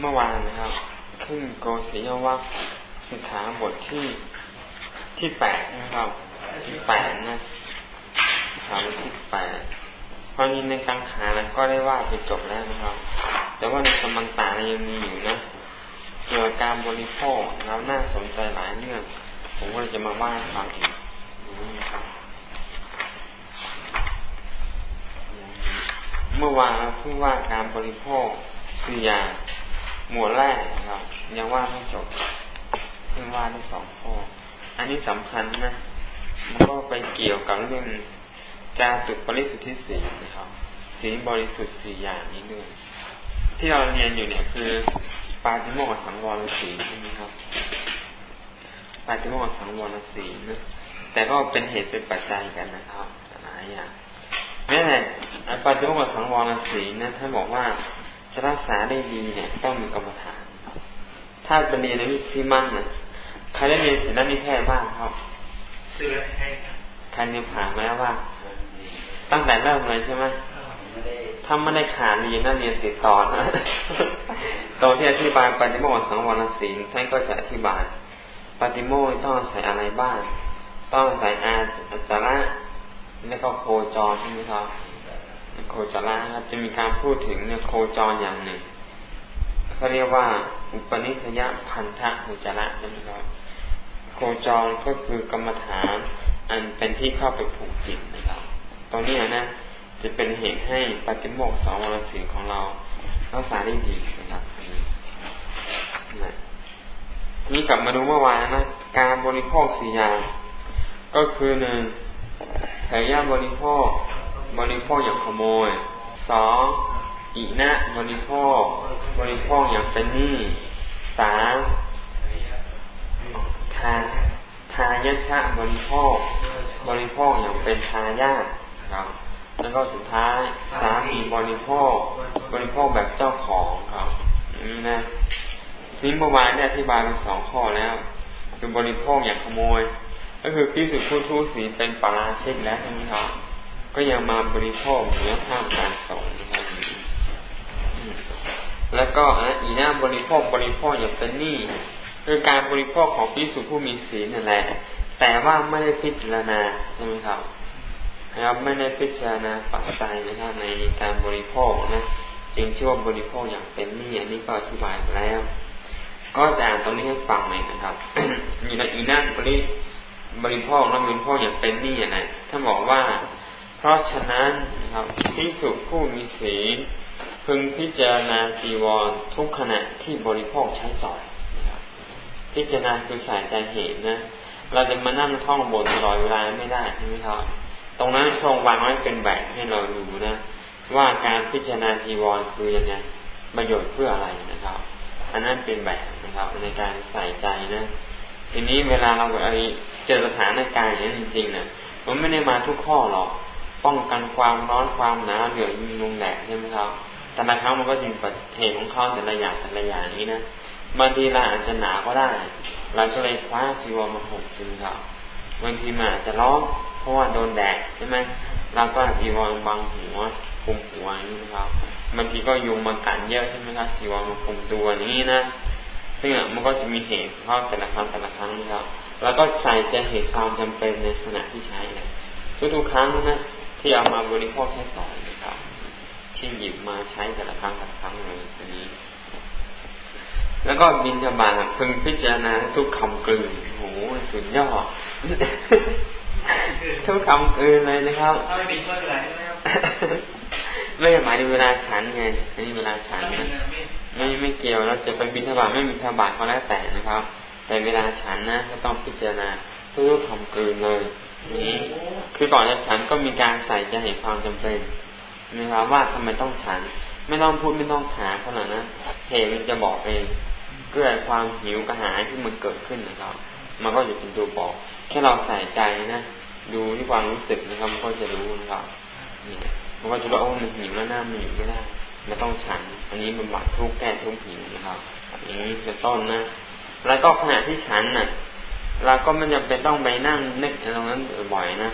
เมื่อวานนะครับ ขึ้นโกศิยวัคสิกขาบทที่ที่แปดนะครับที่แปดนะถามที่แปดพอนี้ในกังขานะก็ได้ว่าไปจบแล้วนะครับ แต่ว่าในสมันตายังมีอยู่นะเกี่ยวกับการบริโภคแล้วน่าสนใจหลายเรื่อง ผมก็เลยจะมาว่าฟังอีกนะครับเมื่อวานเราพูดว่าการบริโภคคืออย่าง หมวดแรกครับยังว่าไม่จบเพิ่งว่าได้สองข้ออันนี้สำคัญนะมันก็ไปเกี่ยวกับเรื่องจาตุปริสุทธิสีนะครับสีบริสุทธิ์สี่อย่างนี้ด้วยที่เราเรียนอยู่เนี่ยคือ ปาติโมกสังวรสีใช่ไหมครับ ปาติโมกสังวรสีนะแต่ก็เป็นเหตุเป็นปัจจัยกันนะครับหลายอย่างแม้แต่ปาติโมกสังวรสีนะท่านบอกว่า จะรักษาได้ดีเนี่ยต้องมีกรรมฐาน ถ้าเป็นเรียนในที่มั่งนะใครได้เรียนศิลปนิเทศบ้างครับศิลปนิเทศใครเรียนผ่านไหมว่าตั้งแต่เริ่มเลยใช่ไหมถ้าไม่ได้ขาดเรียนนั่นเรียนติดต่อนะตอนที่อธิบายปฏิโมกสังวรศีลท่านก็จะอธิบายปฏิโมกต้องใส่อะไรบ้าง ต้องใส่อาจาระแล้วก็โคจรใช่ไหมครับ โคจรครับจะมีการพูดถึงเนี่ยโคจรอย่างหนึ่งเขาเรียกว่า อุปนิสยพันธะโคจระใช่ไหมครับ โคจรก็คือกรรมฐาน อันเป็นที่เข้าไปผูกจิตนะครับตรงนี้นะจะเป็นเหตุให้ปฏิโมกสองวรศีของเรารักษาได้ดีนะครับนี่กลับมาดูเมื่อวานนะ การบริโภคสี่อย่าง ก็คือหนึ่งเถยาบริโภค บริโภคอย่างขโมยสองอีนะบริโภค บริโภคอย่างเป็นหนี้สามทาทายชะบริโภค บริโภคอย่างเป็นทายาทครับแล้วก็สุดท้ายสามีบริโภค บริโภคแบบเจ้าของครับนี่นะทิ้งเมื่อวานได้อธิบายไปสองข้อแล้ว คือบริโภคอย่างขโมย ก็คือพิสุผู้ทุศีเป็นปาราชิกแล้วใช่ไหมครับ ก็ยังมาบริโภคเนื้อข้ามการสอนนะครับแล้วก็อีน่าบริโภคบริโภคอย่างเป็นหนี้คือการบริโภคของพิสุผู้มีศีลนั่นแหละ แต่ว่าไม่ได้พิจารณาใช่ไหมครับนะครับไม่ได้พิจารณาปัจจัยนะครับในการบริโภคนะจึงชื่อว่าบริโภคอย่างเป็นหนี่อันนี้ก็อธิบายไปแล้ว ก็จะอ่านตรงนี้ให้ฟังหน่อยนะครับอยู่ในอีนั่นบริบริโภคและบริโภคอย่างเป็นหนี่นะถ้าบอกว่า ราะฉะนั้นนะครับที่สุผู้มีศีลพึงพิจารณาจีวรทุกขณะที่บริโภคใช้สอยนะครับพิจารณาคือสายใจเหตุนะ เราจะมานั่งท่องบนตลอดเวลาไม่ได้ใช่ไหมครับ ตรงนั้นทรงวางไว้เป็นแบบให้เราดูนะ ว่าการพิจารณาจีวรคือยังไงประโยชน์เพื่ออะไรนะครับ อันนั้นเป็นแบบนะครับในการใส่ใจนะ ทีนี้เวลาเราเจอสถานการณ์อย่างนี้จริงๆนะมันไม่ได้มาทุกข้อหรอก ป้องกันความร้อนความหนาวเหนื่อยยิงลงแดดใช่ไหมครับแต่ละครั้งมันก็จริงประเหตุของเขาแต่ละอย่างแต่ละอย่างนี้นะบางทีเราอาจจะหนาวก็ได้เราก็เลยคว้าจีวรมาห่มใช่ไหมครับบางทีมันอาจจะร้อนราะว่าโดนแดดใช่ไหมเราก็สีวรบังหัวคุมหัวนี้นะครับบางทีก็ยุงมากัดเยอะใช่ไหมครับสีวรมาคุมตัวนี้นะซึ่งมันก็จะมีเหตุเพราแต่ละครั้งแต่ละครั้งนะครับ แล้วก็ใส่ใจเหตุความจำเป็นในขณะที่ใช้เลยทุกๆครั้งนะ ที่เอามาบริโภคใช้สอยนะครับที่หยิบมาใช้แต่ละครั้งแต่ละครั้งเลยอันนี้ แล้วก็บินจะบาพึงพิจารณาทุกคำกลืนโอ้โหสุดยอดทุกคำอื่นเลยนะครับไม่เป็นเมื่อไหร่ใช่ไหมครับไม่หมายถึงเวลาฉันไงอันนี้เวลาฉันนะไม่ไม่เกี่ยวเราจะไปบินทบาทไม่มีทบาทก็แล้วแต่นะครับ แต่เวลาฉันนะก็ต้องพิจารณาทุกคำกลืนเลย คือก่อนจะฉันก็มีการใส่ใจเห็นความจำเป็นนะครับว่าทำไมต้องฉัน ไม่ต้องพูดไม่ต้องถามเท่านั้นนะเหตุมันจะบอกเองเกิดความหิวกระหายที่มันเกิดขึ้นนะครับ มันก็จะเป็นตัวบอก แค่เราใส่ใจนะดูที่ความรู้สึกนะครับมันก็จะรู้นะครับนี่มันก็จะรู้ว่ามันหิวแล้วหน้ามันอยู่ไม่ได้ไม่ต้องฉัน อันนี้มันบัดทุกแก้ทุกหิวนะครับอย่างนี้เป็นต้นนะแล้วก็ขณะที่ฉันน่ะ เราก็ไม่จำเป็นต้องไปนั่งนึกตรงนั้นบ่อยนะ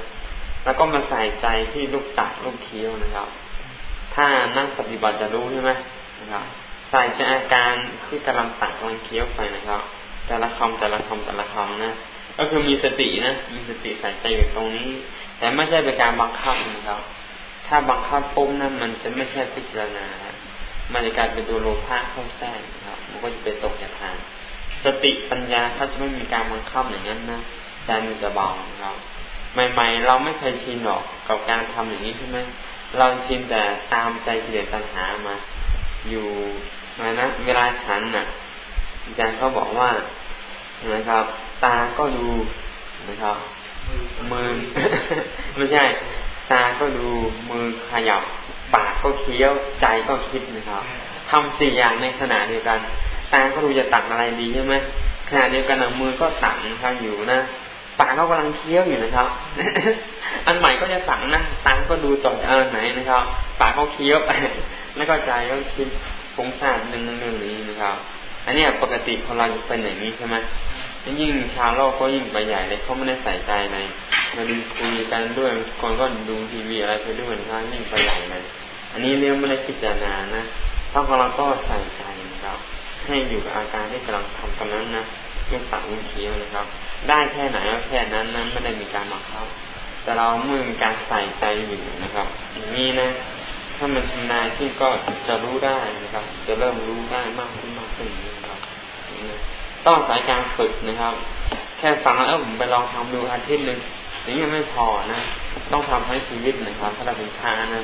แล้วก็มาใส่ใจที่ลูกตัดลูกเคี้ยวนะครับ ถ้านั่งปฏิบัติจะรู้ใช่ไหมนะครับใส่ใจอาการที่กำลังตักกำลังเคี้ยวไปนะครับ แต่ละคำแต่ละคำแต่ละคำนะก็คือมีสตินะมีสติใส่ใจอยู่ตรงนี้ แต่ไม่ใช่เป็นการบังคับนะครับ ถ้าบังคับปุ๊บนั้นมันจะไม่ใช่พิจารณามันจะกลายเป็นตัวโลภะเข้าแทรกนะครับ มันก็จะไปตกจากทาง สติปัญญาเขาจะไม่มีการบังคับอย่างนั้นนะใจมันจะเบาครับใหม่ๆ เราไม่เคยชินหรอกกับการทำอย่างนี้ใช่ไหมเราชินแต่ตามใจเกียดตัณหามา อยู่นะนะเวลาฉันน่ะอาจารย์เขาบอกว่านะครับ ตาก็ดูนะครับ มือไม่ใช่ ตาก็ดูมือขยับปากก็เคี้ยวใจก็คิดนะครับทำสี่อย่างในขณะเดียวกัน ตาก็ดูจะตักอะไรดีใช่ไหมขณะเดียวกันมือก็ตักนะครับอยู่นะปากก็กำลังเคี้ยวอยู่นะครับ อันใหม่ก็จะสั่งนะตาก็ดูต่ออันไหนนะครับ ปากก็เคี้ยวไปแล้วก็ใจก็คิดฟุ้งซ่านหนึ่งหนึ่งนี้นะครับ อันนี้ปกติคนเราจะเป็นอย่างนี้ใช่ไหมยิ่งชาวโลกก็ยิ่งไปใหญ่เลยเขาไม่ได้ใส่ใจในมาดูคุยกันด้วยคนก็ดูทีวีอะไรไปด้วยนะครับยิ่งไปใหญ่เลยอันนี้เรื่องไม่ได้พิจารณานะถ้าของเราก็ใส่ใจนะครับ ให้อยู่กับอาการที่กำลังทำตรงนั้นนะลูกตักลูกเคี้ยวนะครับ ได้แค่ไหนก็แค่นั้นนั้นไม่ได้มีการบังคับแต่เราเมื่อมีการใส่ใจอยู่นะครับอย่างนี้นะ ถ้ามันชำนาญที่ก็จะรู้ได้นะครับ จะเริ่มรู้ได้มากขึ้นมากขึ้นนะครับต้องสายการฝึกนะครับ แค่ฟังแล้วผมไปลองทำดูอาทิตย์หนึ่งอย่างไม่พอนะ ต้องทำให้ชีวิตนะครับ ถ้าเราเป็นพานะ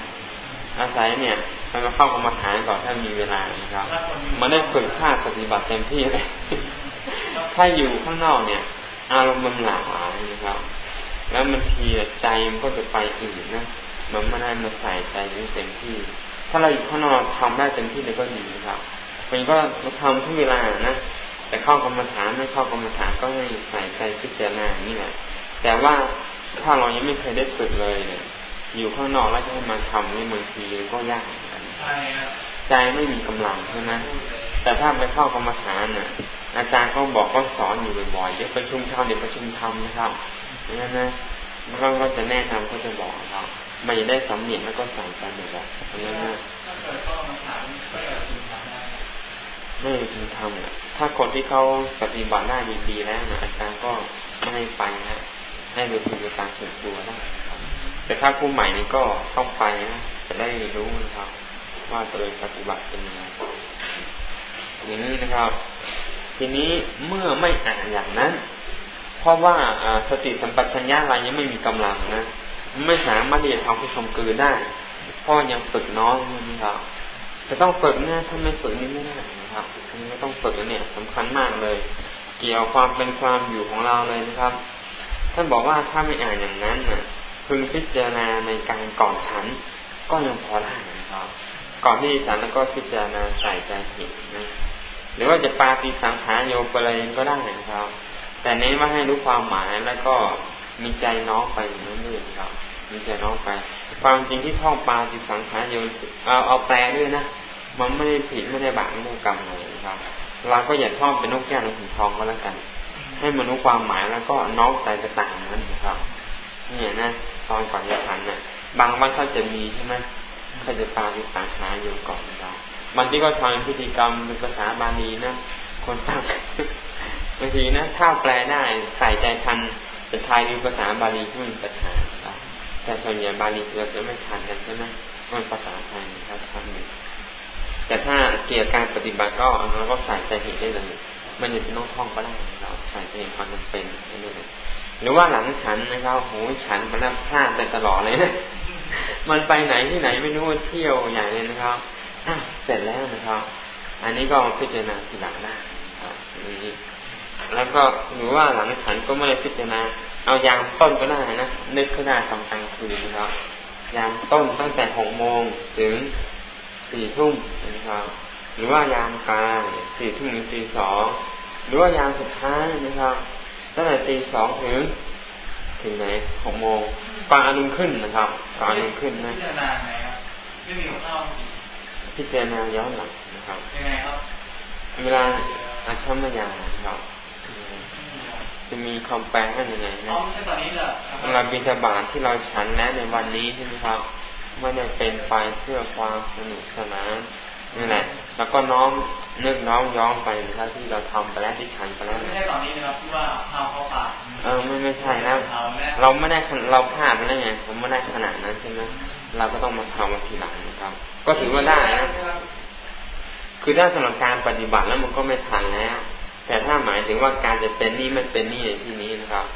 อาศัยเนี่ย ไปมาเข้ากรรมฐานก่อนถ้ามีเวลานะครับ มันได้ฝึกภาคปฏิบัติเต็มที่เลยถ้าอยู่ข้างนอกเนี่ย อารมณ์มันหลากหลายนะครับ แล้วมันทีใจมันก็จะไปอื่นนะมันไม่ได้มาใส่ใจเต็มที่ ถ้าเราอยู่ข้างนอกทำได้เต็มที่เลยก็ดีนะครับมันก็ทำทุกเวลานะแต่เข้ากรรมฐานไม่เข้ากรรมฐานก็ให้ใส่ใจพิจารณานี่แหละแต่ว่าถ้าเรายังไม่เคยได้ฝึกเลยเนี่ยอยู่ข้างนอกแล้วจะให้มาทำนี่บางทีก็ยากเหมือนกัน ใจไม่มีกำลังใช่ไหมแต่ถ้าไปเข้ากรรมฐานน่ะ อาจารย์ก็บอกก็สอนอยู่บ่อยๆเดี๋ยวประชุมทำเดี๋ยวประชุมทำนะครับนั่นนะเราก็จะแนะนำก็จะบอกครับไม่ได้สำเนียงแล้วก็สั่งกันแบบนั้นนะไม่ถึงทำอะถ้าคนที่เขาปฏิบัติได้ดีๆแล้วนะอาจารย์ก็ไม่ให้ไปนะ ให้ไปคุยกับการส่วนตัวได้แต่ถ้าผู้ใหม่นี่ก็ต้องไปนะจะได้รู้นะครับ ว่าตัวเองปฏิบัติเป็นยังไงอย่างนี้นะครับ ทีนี้เมื่อไม่อ่านอย่างนั้น เพราะว่าสติสัมปชัญญะอะไรยังไม่มีกำลังนะไม่สามารถที่จะทำให้ชมกือได้เพราะยังฝึกน้อยนะครับจะต้องฝึกเนะถ้าไม่ฝึกนี่ไม่ได้นะครับอันนี้ก็ต้องฝึกเนี่ยสำคัญมากเลย เกี่ยวความเป็นความอยู่ของเราเลยนะครับ ท่านบอกว่าถ้าไม่อ่านอย่างนั้นนะพึงพิจารณาในการก่อนฉันก็ยังพอได้นะครับ ก่อนที่ฉันแล้วก็พิจารณาใส่ใจผิดนะหรือว่าจะปาติสังขารโยไปเลยก็ได้นะครับ แต่เน้นว่าให้รู้ความหมายแล้วก็มีใจน้องไปอย่างนั้นด้วยครับ มีใจน้องไปความจริงที่ท่องปาติสังขารโยเอาเอาแปลด้วยนะมันไม่ได้ผิดไม่ได้บาปไม่ได้กรรมเลยนะครับเราก็อย่าท่องเป็นนกแก้วนกขุนทองก็แล้วกัน ให้มันรู้ความหมายแล้วก็น้องใจจะต่างนั้นนะครับเนี่ยนะตอนก่อนจะทันนะ่ะบางวันเขาจะมีใช่ไหมาจะปาติสังขาโยก่อนนะครับมันที่ก็ทำพิธีกรรมเป็นภาษาบาลีนะคนตั้งบางทีนะถ้าแปลได้ใส่ใจทันจะทยดูภาษาบาลีที่มันปัญหาแต่ส่วนใหญ่บาลีเราจะไม่ทันกันใช่ไหมมันภาษาไทยครับทันแต่ถ้าเกี่ยวกับการปฏิบัติก็เราก็ใส่ใจเห็นได้เลยมันจะเป็นน้องท่องก็ได้เราใส่ใจเห็นความจำเป็นได้เลยหรือว่าหลังฉันนะครับโหฉันไปแล้วพลาดไปตลอดเลยนะ มันไปไหนที่ไหนไม่รู้เที่ยวใหญ่เลยนะครับเสร็จแล้วนะครับ อันนี้ก็พิจารณาทีหลังได้นี้แล้วก็หรือว่าหลังฉันก็ไม่ได้พิจารณา เอายามต้นก็ได้นะนึกขึ้นได้ตอนกลางคืนนะครับยามต้นตั้งแต่หกโมงถึงสี่ทุ่มนะครับ หรือว่ายามกลางสี่ทุ่มถึงตีสองหรือว่ายามสุดท้ายนะครับตั้งแต่ตีสองถึง ถึงไหนหกโมงก่อนอรุณขึ้นนะครับก่อนอรุณขึ้นนะพิจารณาไงครับไม่มีหัวข้อพิจารณาย้อนหลังนะครับยังไงครับ เวลาอาชัมยาครับจะมีคำแปลว่ายังไงนะเวลาบิณฑบาตที่เราฉันแล้วในวันนี้ใช่ไหมครับไม่ได้เป็นไปเพื่อความสนุกสนานนี่แหละ แล้วก็น้อมนึกน้อมย้อมไปนะครับที่เราทำไปแล้วที่ขันไปแล้วไม่ใช่ตอนนี้นะครับที่ว่าเท้าเข้าปาก เออไม่ไม่ใช่นะเราไม่ได้เราพลาดไปแล้วไงผมไม่ได้ขนาดนั้นใช่ไหมเราก็ต้องมาทำมาทีหลังนะครับ ก็ถือว่าได้นะคือถ้าสำหรับการปฏิบัติแล้วมันก็ไม่ทันแล้วแต่ถ้าหมายถึงว่าการจะเป็นนี่ไม่เป็นนี่ในที่นี้นะครับ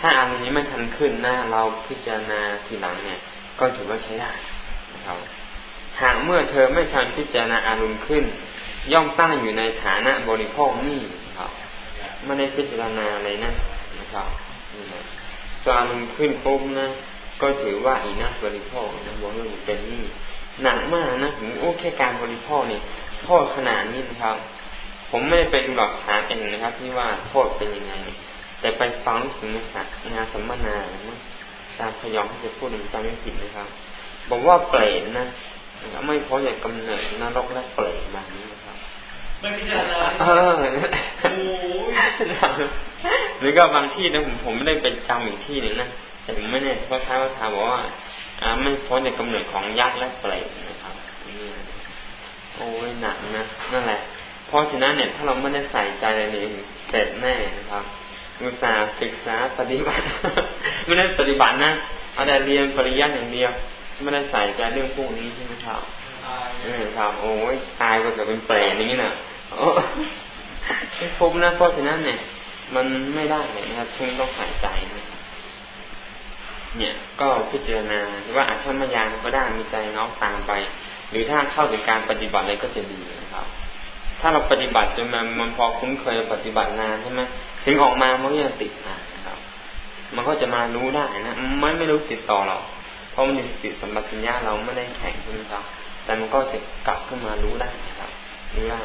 ถ้าอารมณ์นี้ไม่ทันขึ้นหน้าเราพิจารณาทีหลังเนี่ย ก็ถือว่าใช้ได้นะครับหากเมื่อเธอไม่ทันพิจารณาอารมณ์ขึ้น ย่อมตั้งอยู่ในฐานะบริโภคนี่ครับไม่ได้พิจารณาเลยนะ นะครับนี่นะตัวอามณ์ขึ้นปุ๊บนะ ก็ถือว่าอีนักบริโภคนะบอกว่าเป็นนี่หนักมากนะผมโอ้แค่การบริโภคนี่โทษขนาดนี้นะครับ ผมไม่ได้ไปดูหลักฐานเองนะครับ ที่ว่าโทษเป็นยังไง แต่ไปฟังรู้สึกในงานสัมมนาตามพยองที่จะพูดจำไม่ผิดนะครับ บอกว่าเปรตนะไม่พอจากกำเนิดนรกและเปรตแบบนี้ ไม่พิจารณาเออหรือก็บางที่นะผมผมไม่ได้เป็นจำอีกที่หนึ่งนะแต่ผมไม่แน่เพราะท้ายว่าทาบอกว่าอ่าไม่พ้นจากกำเนิดของยักษ์และเปรตนะครับโอ้ยหนักนะนั่นแหละ เพราะฉะนั้นเนี่ยถ้าเราไม่ได้ใส่ใจอะไรนี่เสร็จแน่นะครับอุตส่าห์ศึกษาปฏิบัติ ไม่ได้ปฏิบัตินะเอาแต่เรียนปริญญาอย่างเดียว ไม่ได้ใส่ใจเรื่องพวกนี้ใช่ไหมครับ เออครับโอ้ยตายก็จะเป็นเปรตอย่างนี้น่ะไม่พบนะเพราะฉะนั้นเนี่ย มันไม่ได้เลยนะครับคุณต้องใส่ใจนะเนี่ย ก็พิจารณาว่าอาชัมยานก็ได้มีใจน้อมตามไป หรือถ้าเข้าถึงการปฏิบัติอะไรก็จะดีนะครับ ถ้าเราปฏิบัติจนมันมันพอคุ้นเคยปฏิบัตินานใช่ไหมถึงออกมามันก็ยังติดนะครับ มันก็จะมารู้ได้นะไม่ไม่รู้ติดต่อหรอกเพราะมันอยู่ติดสัมปชัญญะเราไม่ได้แข็งใช่ไหมครับ แต่มันก็จะกลับขึ้นมารู้ได้นะครับรู้ได้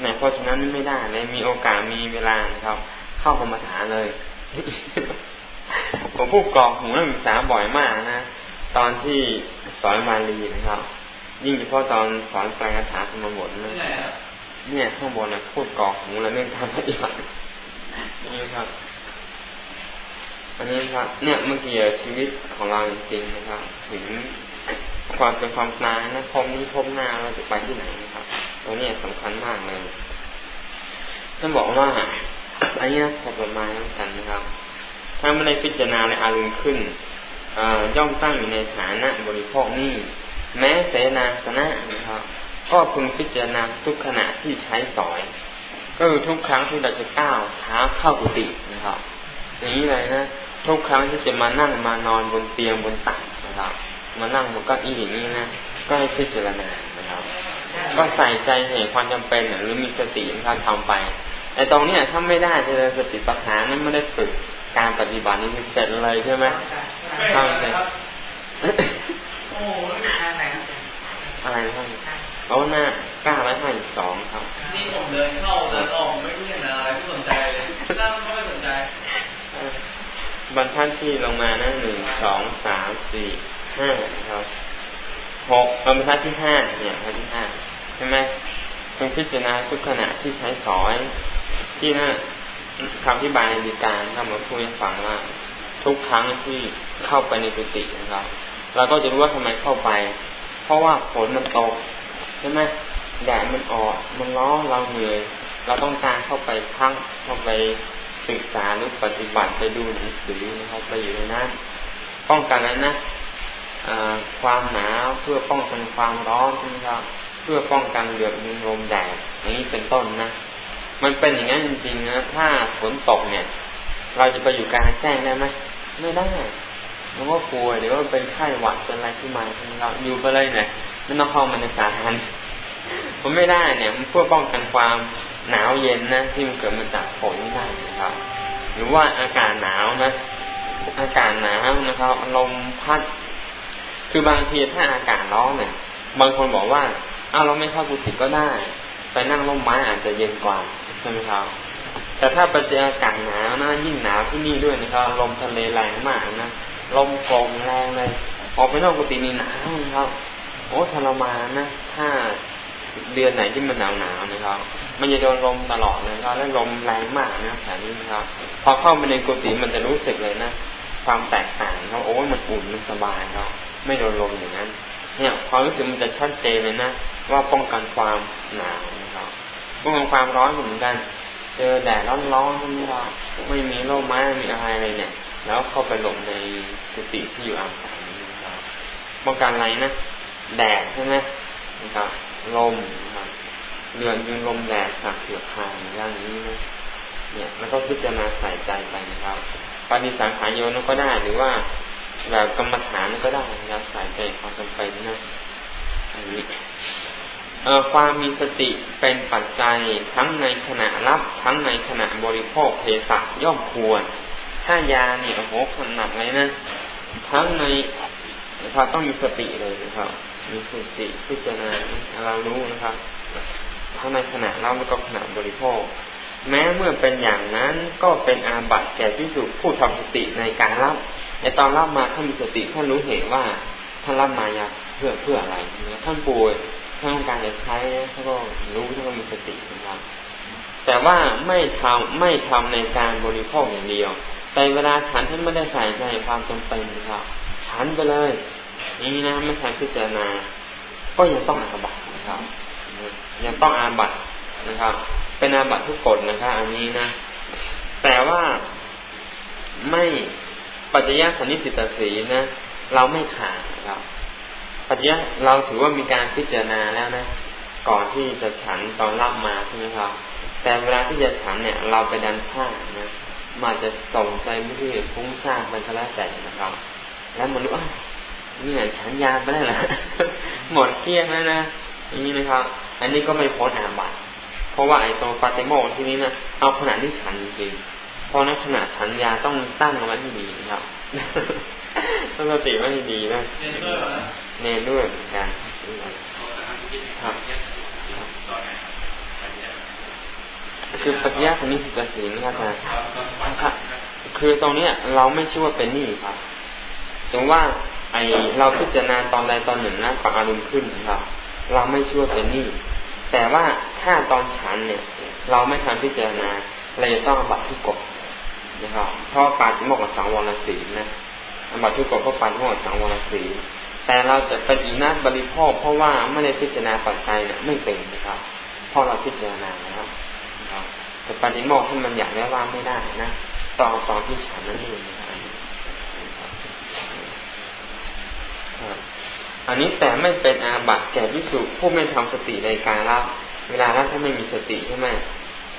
เนี่ยเพราะฉะนั้นไม่ได้เลยมีโอกาสมีเวลานะครับ เข้ากรรมฐานเลยผมพูดกรอกหูนักศึกษาบ่อยมากนะตอนที่สอนมาลีนะครับ ยิ่งเฉพาะตอนสอนแปลคาถาธรรมบทนะเนี่ยข้างบนนะพูดกรอกหูแล้วเรื่องการปฏิบัตินี่ครับอันนี้ครับ เนี่ยเมื่อกี้ชีวิตของเราจริงๆนะครับ ถึง ความเป็นความตายนะพรมนี้พรมหน้าเราจะไปที่ไหนนะครับตัวนี้สำคัญมากเลยท่านบอกว่าอันนี้พอประมาณนั้นนะครับ ถ้าไม่ได้พิจารณาในอารมณ์ขึ้นย่อมตั้งอยู่ในฐานะบริโภคนี้แม้เสนาสนะนะครับ ก็พึงพิจารณาทุกขณะที่ใช้สอย ก็คือทุกครั้งที่เราจะก้าวเท้าเข้ากุฏินะครับ อย่างนี้เลยนะทุกครั้งที่จะมานั่งมานอนบนเตียงบนตักนะครับ มานั่งบนเก้าอี้อย่างนี้นะ ก็ให้พิจารณานะครับ ก็ใส่ใจเห็นความจำเป็นหรือมีสตินะครับทำไปแต่ตรงนี้ถ้าไม่ได้จะสติปัญหานั้นไม่ได้ฝึกการปฏิบัตินี่เสร็จเลยใช่ไหมเข้าใจโอ้อะไรอะไรท่านเอาหน้าก้าร้อยห้าสิบสองครับ นี่ผมเดินเข้าเดินออกไม่รู้ยังอะไรไม่สนใจเลยนั่งไม่สนใจบรรทัดที่ลงมานะหนึ่งสองสามสี่ ห้าครับหกบรรทัดที่ห้าเนี่ยบรรทัดที่ห้าใช่ไหมเพิ่งพิจารณาทุกขณะที่ใช้สอย ที่นั่นคำที่บายในดีการท่านมาพูดให้ฟังว่า ทุกครั้งที่เข้าไปในกุฏินะครับเราก็จะรู้ว่าทำไมเข้าไป เพราะว่าฝนมันตกใช่ไหมแดดมันออกมันร้อนเราเหนื่อยเราต้องการเข้าไปพักเข้าไปศึกษาหรือปฏิบัติไปดูหนังสือนะครับไปอยู่ในนั้นป้องกันนั้นนะ ความหนาวเพื่อป้องกันความร้อนนะครับ เพื่อป้องกันเดือดลมแดดอย่างนี้เป็นต้นนะ มันเป็นอย่างนั้นจริงๆนะถ้าฝนตกเนี่ย เราจะไปอยู่กลางแจ้งได้ไหมไม่ได้มันก็กลัวเดี๋ยวว่าเป็นไข้หวัดเป็นอะไรขึ้นมาเราอยู่ไปเลยเนี่ยไม่ต้องเข้ามาในสาธารณผมไม่ได้เนี่ย มันเพื่อป้องกันความหนาวเย็นนะที่มันเกิดมาจากฝนไม่ได้นะครับ หรือว่าอากาศหนาวนะ อากาศหนาวนะครับลมพัด คือบางทีถ้าอากาศร้อนเนี่ย บางคนบอกว่าเอาเราไม่เข้ากุฏิก็ได้ ไปนั่งร่มไม้อาจจะเย็นกว่าใช่ไหมครับ แต่ถ้าไปเจออากาศหนาวนะยิ่งหนาวที่นี่ด้วยนะครับลมทะเลแรงมากนะลมโกงแรงเลยออกไปนอกกุฏินี่หนาวนะครับโอ้ทรมานนะถ้าเดือนไหนที่มันหนาวหนาวนะครับ มันจะโดนลมตลอดนะครับแล้วลมแรงมากนะแถวนี้นะครับ พอเข้าไปในกุฏิมันจะรู้สึกเลยนะความแตกต่างเขาโอ้มันอุ่นมันสบายเขาะ ไม่โดนลมอย่างนั้น เนี่ยความรู้สึกมันจะชัดเจนเลยนะว่าป้องกันความหนาวนะครับป้องกันความร้อนเหมือนกัน เจอแดดร้อนๆนี่เราไม่มีร่มไม้ไม่มีอะไรเลยเนี่ย แล้วเข้าไปหลบในกุฏิที่อยู่อาศัยนะครับป้องกันอะไรนะแดดใช่ไหมนะครับลมนะครับเรือนยิงลมแดดสักเสือคางอย่างนี้นะเนี่ย แล้วก็พิจารณาใส่ใจไปนะครับปฏิสังขารโยนก็ได้หรือว่า แบบกรรมฐานก็ได้นะครับใส่ใจความจำเป็นนะอันนี้ความมีสติเป็นปัจจัยทั้งในขณะรับทั้งในขณะบริโภคเภสัชย่อมควร ถ้ายาเนี่ยโอ้โหขนาดเลยนะ ทั้งในนะครับต้องมีสติเลยนะครับ มีสติพิจารณาเรารู้นะครับ ทั้งในขณะรับแล้วก็ขณะบริโภค แม้เมื่อเป็นอย่างนั้นก็เป็นอาบัติแก่พิสุผู้ทำสติในการรับ ในตอนรับมาท่านมีสติท่านรู้เหตุว่าท่านรับมายาเพื่อเพื่ออะไรท่านป่วยท่านต้องการจะใช้ท่านก็รู้ท่านก็มีสตินะครับแต่ว่าไม่ทำไม่ทำในการบริโภคอย่างเดียว แต่เวลาฉันท่านไม่ได้ใส่ใจความจำเป็นนะครับ ฉันไปเลยนี่นะไม่ทันพิจารณา ก็ยังต้องอาบัตนะครับ ยังต้องอาบัตนะครับ เป็นอาบัตทุกกฎนะครับ อันนี้นะ แต่ว่าไม่ ปัจจยสันนิสิตสีนะเราไม่ขาดครับปัจจยเราถือว่ามีการพิจารณาแล้วนะก่อนที่จะฉันตอนรับมาใช่ไหมครับ แต่เวลาที่จะฉันเนี่ย เราไปดันผ้านะมาจะส่งใจไม่ที่ฟุ้งซ่านเป็นทะเลใจนะครับ แล้วมันรู้ว่าเนี่ยฉันยาไปได้หรอหมดเกลี้ยงแล้วนะอย่างนี้นะครับ อันนี้ก็ไม่พ้นอาบัตเพราะว่าไอ้ตรงปาเตโมที่นี้นะเอาขนาดที่ฉันจริง เพราะนั้นขณะฉันยาต้องตั้งเอาไว้ให้ดีนะครับต้องสติไว้ให้ดีนะเนด้วยเหมือนกันครับคือปัญญาสมิสิตสีนะครับอาจารย์ครับคือตรงเนี้ย เราไม่ชื่อว่าเป็นนี่ครับถึงว่า ไอเราพิจารณาตอนใดตอนหนึ่งนะก่อนอารมณ์ขึ้นครับ เราไม่ชื่อว่าเป็นนี่ แต่ว่าถ้าตอนฉันเนี่ย เราไม่ทำพิจารณาเราจะต้องบัตรที่กด นะครับเพราะปาฏิโมกข์สังวรศีลนะอันบัตทุกกฎก็ปาฏิโมกข์สังวรศีลแต่เราจะป็นอีนัดบริโภคเพราะว่าไม่ได้พิจารณาปัจจัยเนี่ยไม่เป็นนะครับเพราะเราพิจารณานะครับแต่ปฏิโมกข์ที่มันอยากได้ว่าไม่ได้นะตอนตอนที่ฉันนั่นเองนะครับอันนี้แต่ไม่เป็นอาบัติแก่พิสุผู้ไม่ทำสติในการรับเวลารับถ้าไม่มีสติใช่ไหม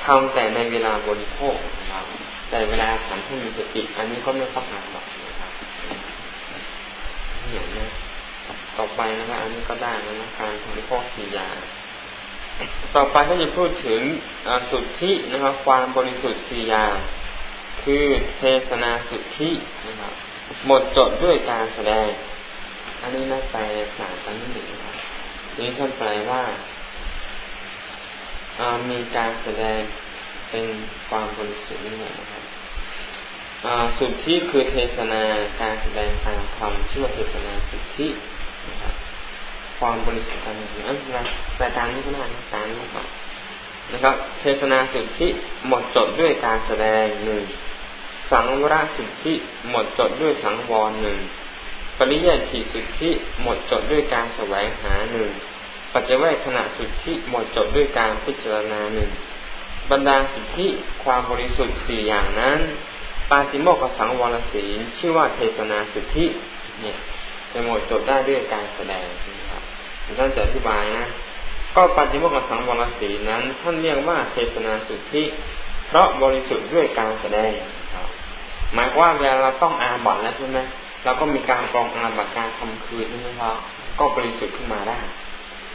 ทำแต่ในเวลาบริโภคนะครับ แต่เวลาฉันให้มีสติอันนี้ก็ไม่ต้องอ่านหรอกนะครับอย่างนี้ต่อไปนะครับอันนี้ก็ได้แล้วนะการบริโภคสี่อย่างต่อไปก็จะพูดถึงสุทธินะครับ ความบริสุทธิ์สี่อย่างคือเทศนาสุทธินะครับ หมดจดด้วยการแสดง อันนี้น่าแปลสารกันนิดหนึ่งครับนี้ท่านแปลว่ามีการแสดง เป็นความบริสุทธิ์นี่แหละนะครับสุทธิคือเทศนาการแสดงทางธรรมชื่อว่าเทศนาสุทธินะครับความบริสุทธิ์กันนะแต่ตามนี้ก็ได้ตามนี้ก่อนะครับ เทศนาสุทธิหมดจดด้วยการแสดงหนึ่งสังวรสุทธิหมดจดด้วยสังวรหนึ่งปริยัติสุทธิหมดจดด้วยการแสวงหาหนึ่งปัจเจเวขณะสุทธิหมดจดด้วยการพิจารณาหนึ่ง บรรดาสิทธิความบริสุทธิ์สี่อย่างนั้นปาติโมกขสังวรศีลชื่อว่าเทศนาสุทธิเนี่ยจะหมดจดได้ด้วยการแสดงนะครับท่านจะอธิบายนะก็ปาติโมกขสังวรศีลนั้น ท่านเรียกว่าเทศนาสุทธิเพราะบริสุทธิ์ด้วยการแสดงครับหมายว่าเวลาเราต้องอาบัตแล้วใช่ไหมเราก็มีการกรองอาบัตการทำคืนใช่ไหมครับก็บริสุทธิ์ขึ้นมาได้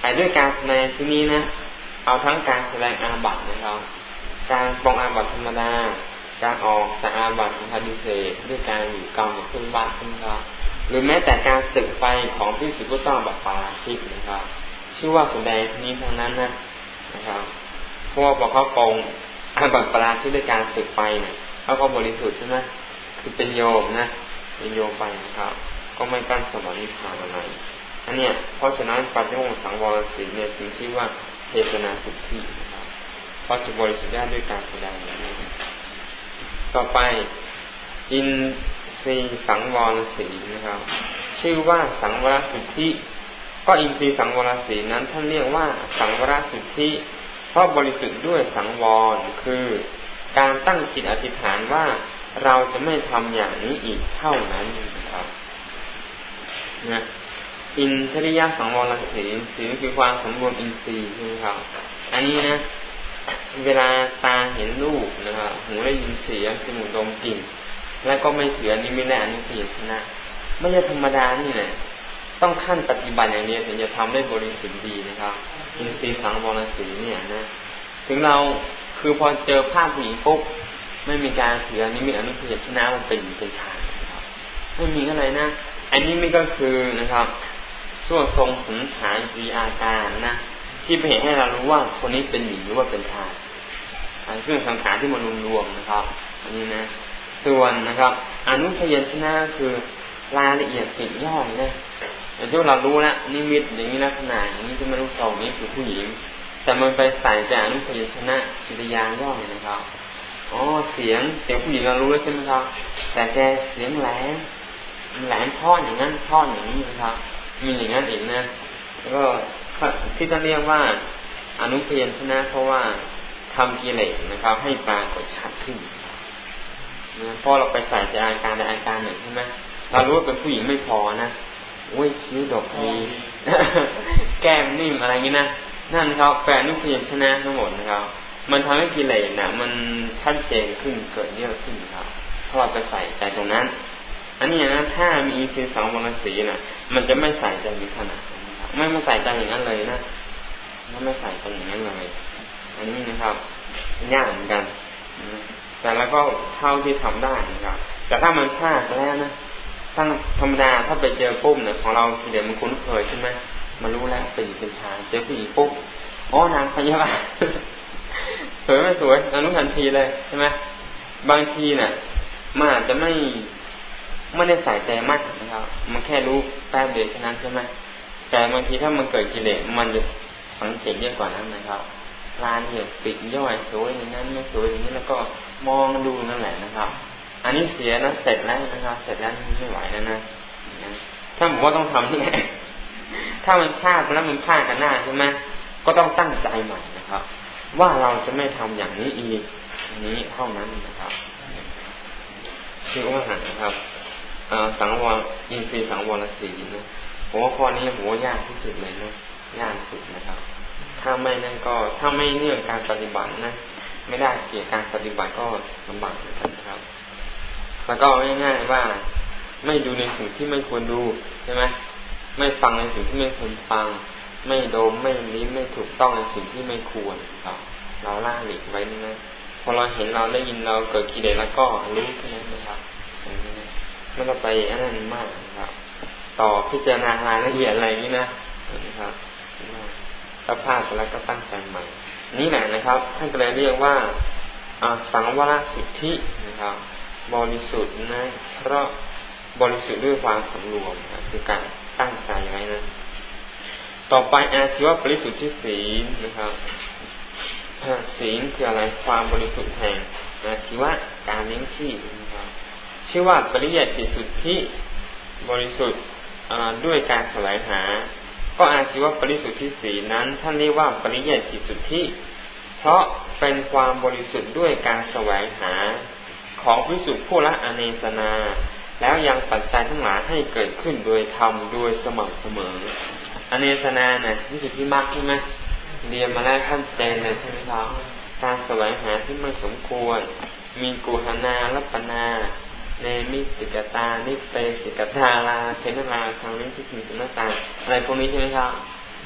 ไอ้ด้วยการแสดงที่นี้นะเอาทั้งการแสดงอาบัตนะครับ การปองอาบัตธรรมดา การออกจากอาบัตของพาดิเศษด้วยการอยู่กรรมกับเพื่อนบ้านขึ้นครับหรือแม้แต่การสึกไปของพิสุผู้ต้องแบบปาราชิกนะครับ ชื่อว่าแสดงนี้ทั้งนั้นนะนะครับเพราะว่าพอเขาปองอาบัตปาราชิกด้วยการสึกไปเนี่ยเขาก็บริสุทธิ์ใช่ไหมคือเป็นโยมนะเป็นโยมไปนะครับ ก็ไม่กั้นสมรนิพานอะไรอันเนี้ยเพราะฉะนั้นปัจจุบันสังวรศีลเนี่ยจึงชื่อว่าเทศนาสุทธิ เพราะจะบริสุทธิ์ได้ด้วยการแสดงอย่างนี้ต่อไป อินทรีสังวรสีนะครับ ชื่อว่าสังวรสุทธิ ก็อินทรีสังวรสีนั้นท่านเรียกว่าสังวรสุทธิ เพราะบริสุทธิ์ด้วยสังวรคือการตั้งจิตอธิษฐานว่าเราจะไม่ทำอย่างนี้อีกเท่านั้นนะครับนะอินทริยสังวรศีลศีลคือความสมบูรณ์อินทรีย์ใช่ไหมครับ อันนี้นะ เวลาตาเห็นรูปนะครับหูได้ยินเสียงจมูกดมกลิ่น แล้วก็ไม่ถือนิมิตและอนุพยัญชนะ ไม่ใช่ธรรมดานี่แหละต้องขั้นปฏิบัติอย่างนี้ถึงจะทำได้บริสุทธิ์ดีนะครับอินทรียสังวรศีลเนี่ยนะถึงเราคือพอเจอภาพผู้หญิงปุ๊บไม่มีการถือนิมิตอนุพยัญชนะมันเป็นเป็นชาครับไม่มีอะไรนะอันนี้ไม่ก็คือนะครับส่วนทรงสนฐานสีอาการนะ ที่ไปเห็นให้เรารู้ว่าคนนี้เป็นหญิงหรือว่าเป็นชายอันเครื่องสังขารที่มันรวมๆนะครับ อันนี้นะ ส่วนนะครับ อนุพยัญชนะคือรายละเอียดปิดย่อยนะอย่างที่เรารู้แล้วนิมิตอย่างนี้ลักษณะอย่างนี้จะไม่รู้ทรงนี้คือผู้หญิง แต่มันไปใส่จากอนุพยัญชนะกิริยาย่อยนะครับอ๋อเสียงเสียงผู้หญิงเรารู้แล้วใช่ไหมครับ แต่แกเสียงแหลมแหลมท่อนอย่างนั้นท่อนอย่างนี้นะครับ มีอย่างนั้นอีกนะแล้วก็ ที่จะเรียกว่าอนุพยัญชนะ เพราะว่าทำกิเลสนะครับ ให้ปรากฏชัดขึ้นนะพอเราไปใส่ใจอาการในอาการหนึ่งใช่ไหมเรารู้ว่าเป็นผู้หญิงไม่พอนะอุ้ยคิ้วดกมีแก้มนิ่มอะไรงี้นะนั่นครับแปลนุพยัญชนะทั้งหมดนะครับ มันทำให้กิเลสนะมันชัดเจนขึ้นเกิดเยอะขึ้นครับถ้าเราไปใส่ใจตรงนั้น อันนี้นะถ้ามีอินทรีย์สองวรสีนะมันจะไม่ใส่ใจมีขนาดนะ ไม่ไม่ใส่ใจอย่างนั้นเลยนะไม่ไม่ใส่ใจอย่างนั้นเลย อันนี้นะครับยากเหมือนกัน แต่แล้วก็เท่าที่ทำได้นะครับ แต่ถ้ามันพลาดแล้วนะทั้งธรรมดาถ้าไปเจอปุ๊บเนี่ยของเราเดี๋ยวมันคุ้นเคยใช่ไหมมารู้แล้วเป็นหญิงเป็นชายเจอผู้หญิงปุ๊บอ๋อนางพยาบาลสวยไม่สวยอนุทันทีเลยใช่ไหมบางทีเนี่ยมันอาจจะไม่ไม่ได้ใส่ใจมากนะครับ มันแค่รู้แป๊บเดียวแค่นั้นใช่ไหม แต่บางทีถ้ามันเกิดกิเลสมันจะสังเกตเยอะกว่านั้นนะครับรายละเอียปิดย่อยสวยอย่างนั้นไม่สวยอย่างนี้แล้วก็มองดูนั่นแหละนะครับ อันนี้เสียนะเสร็จแล้วนะครับ เสร็จแล้วไม่ไหวแล้วนะถ้าบอกว่าต้องทำนี่ถ้ามันพลาดแล้วมันพลาดกันหน้าใช่ไหมก็ต้องตั้งใจใหม่นะครับ ว่าเราจะไม่ทำอย่างนี้อีกนี้เท่านั้นนะครับคือว่านะครับสังวรอินทรีย์สังวรสีนะ ผมว่าข้อนี้ผมว่ายากที่สุดเลยนะยากสุดนะครับ ถ้าไม่นั่นก็ถ้าไม่เนื่องการปฏิบัตินะไม่ได้เกี่ยวกับการปฏิบัติก็ลำบากนะครับ แล้วก็ง่ายๆว่า ไม่ดูในสิ่งที่ไม่ควรดูใช่ไหมไม่ฟังในสิ่งที่ไม่ควรฟัง ไม่ดมไม่ลิ้มไม่ถูกต้องในสิ่งที่ไม่ควรครับเราล่าหลีกไว้นะพอเราเห็นเราได้ยินเราเกิดกิเลสแล้วก็รู้แค่นั้นนะครับไม่ต้องไปอันนั้นมากครับ ต่อพิจารณารายละเอียดอะไรนี้นะนะครับถ้าพลาดแล้วก็ตั้งใจใหม่ นี่แหละนะครับ ท่านก็เลยเรียกว่าสังวรสุทธินะครับ บริสุทธิ์นะเพราะบริสุทธิ์ด้วยความสำรวมนะคือการตั้งใจไว้นะต่อไปอาชีวะบริสุทธิ์ที่ศีลนะครับศีลคืออะไรความบริสุทธิ์แห่งอาชีวะการเลี้ยงชีพนะครับชื่อว่าปริยัติสุทธิบริสุทธิ์ ด้วยการแสวงหา ก็อาชีวะปริสุทธิสีนั้น ท่านเรียกว่าปริยัติสุทธิ เพราะเป็นความบริสุทธิ์ด้วยการแสวงหา ของพิสุทธิ์ผู้ละอเนสนา แล้วยังปัจจัยทั้งหลายให้เกิดขึ้นโดยธรรมโดยสม่ำเสมอ อเนสนาเนี่ยพิสุทธิมากใช่ไหมเรียนมาแล้วขั้นเจนเลยใช่ไหมครับการแสวงหาที่ไม่สมควร มีกุหนาลัปนา เนมิสิกตา นิเปสิกตาลาเทนลาทางลิ้นที่มีสุนตาอะไรพวกนี้ใช่ไหมครับ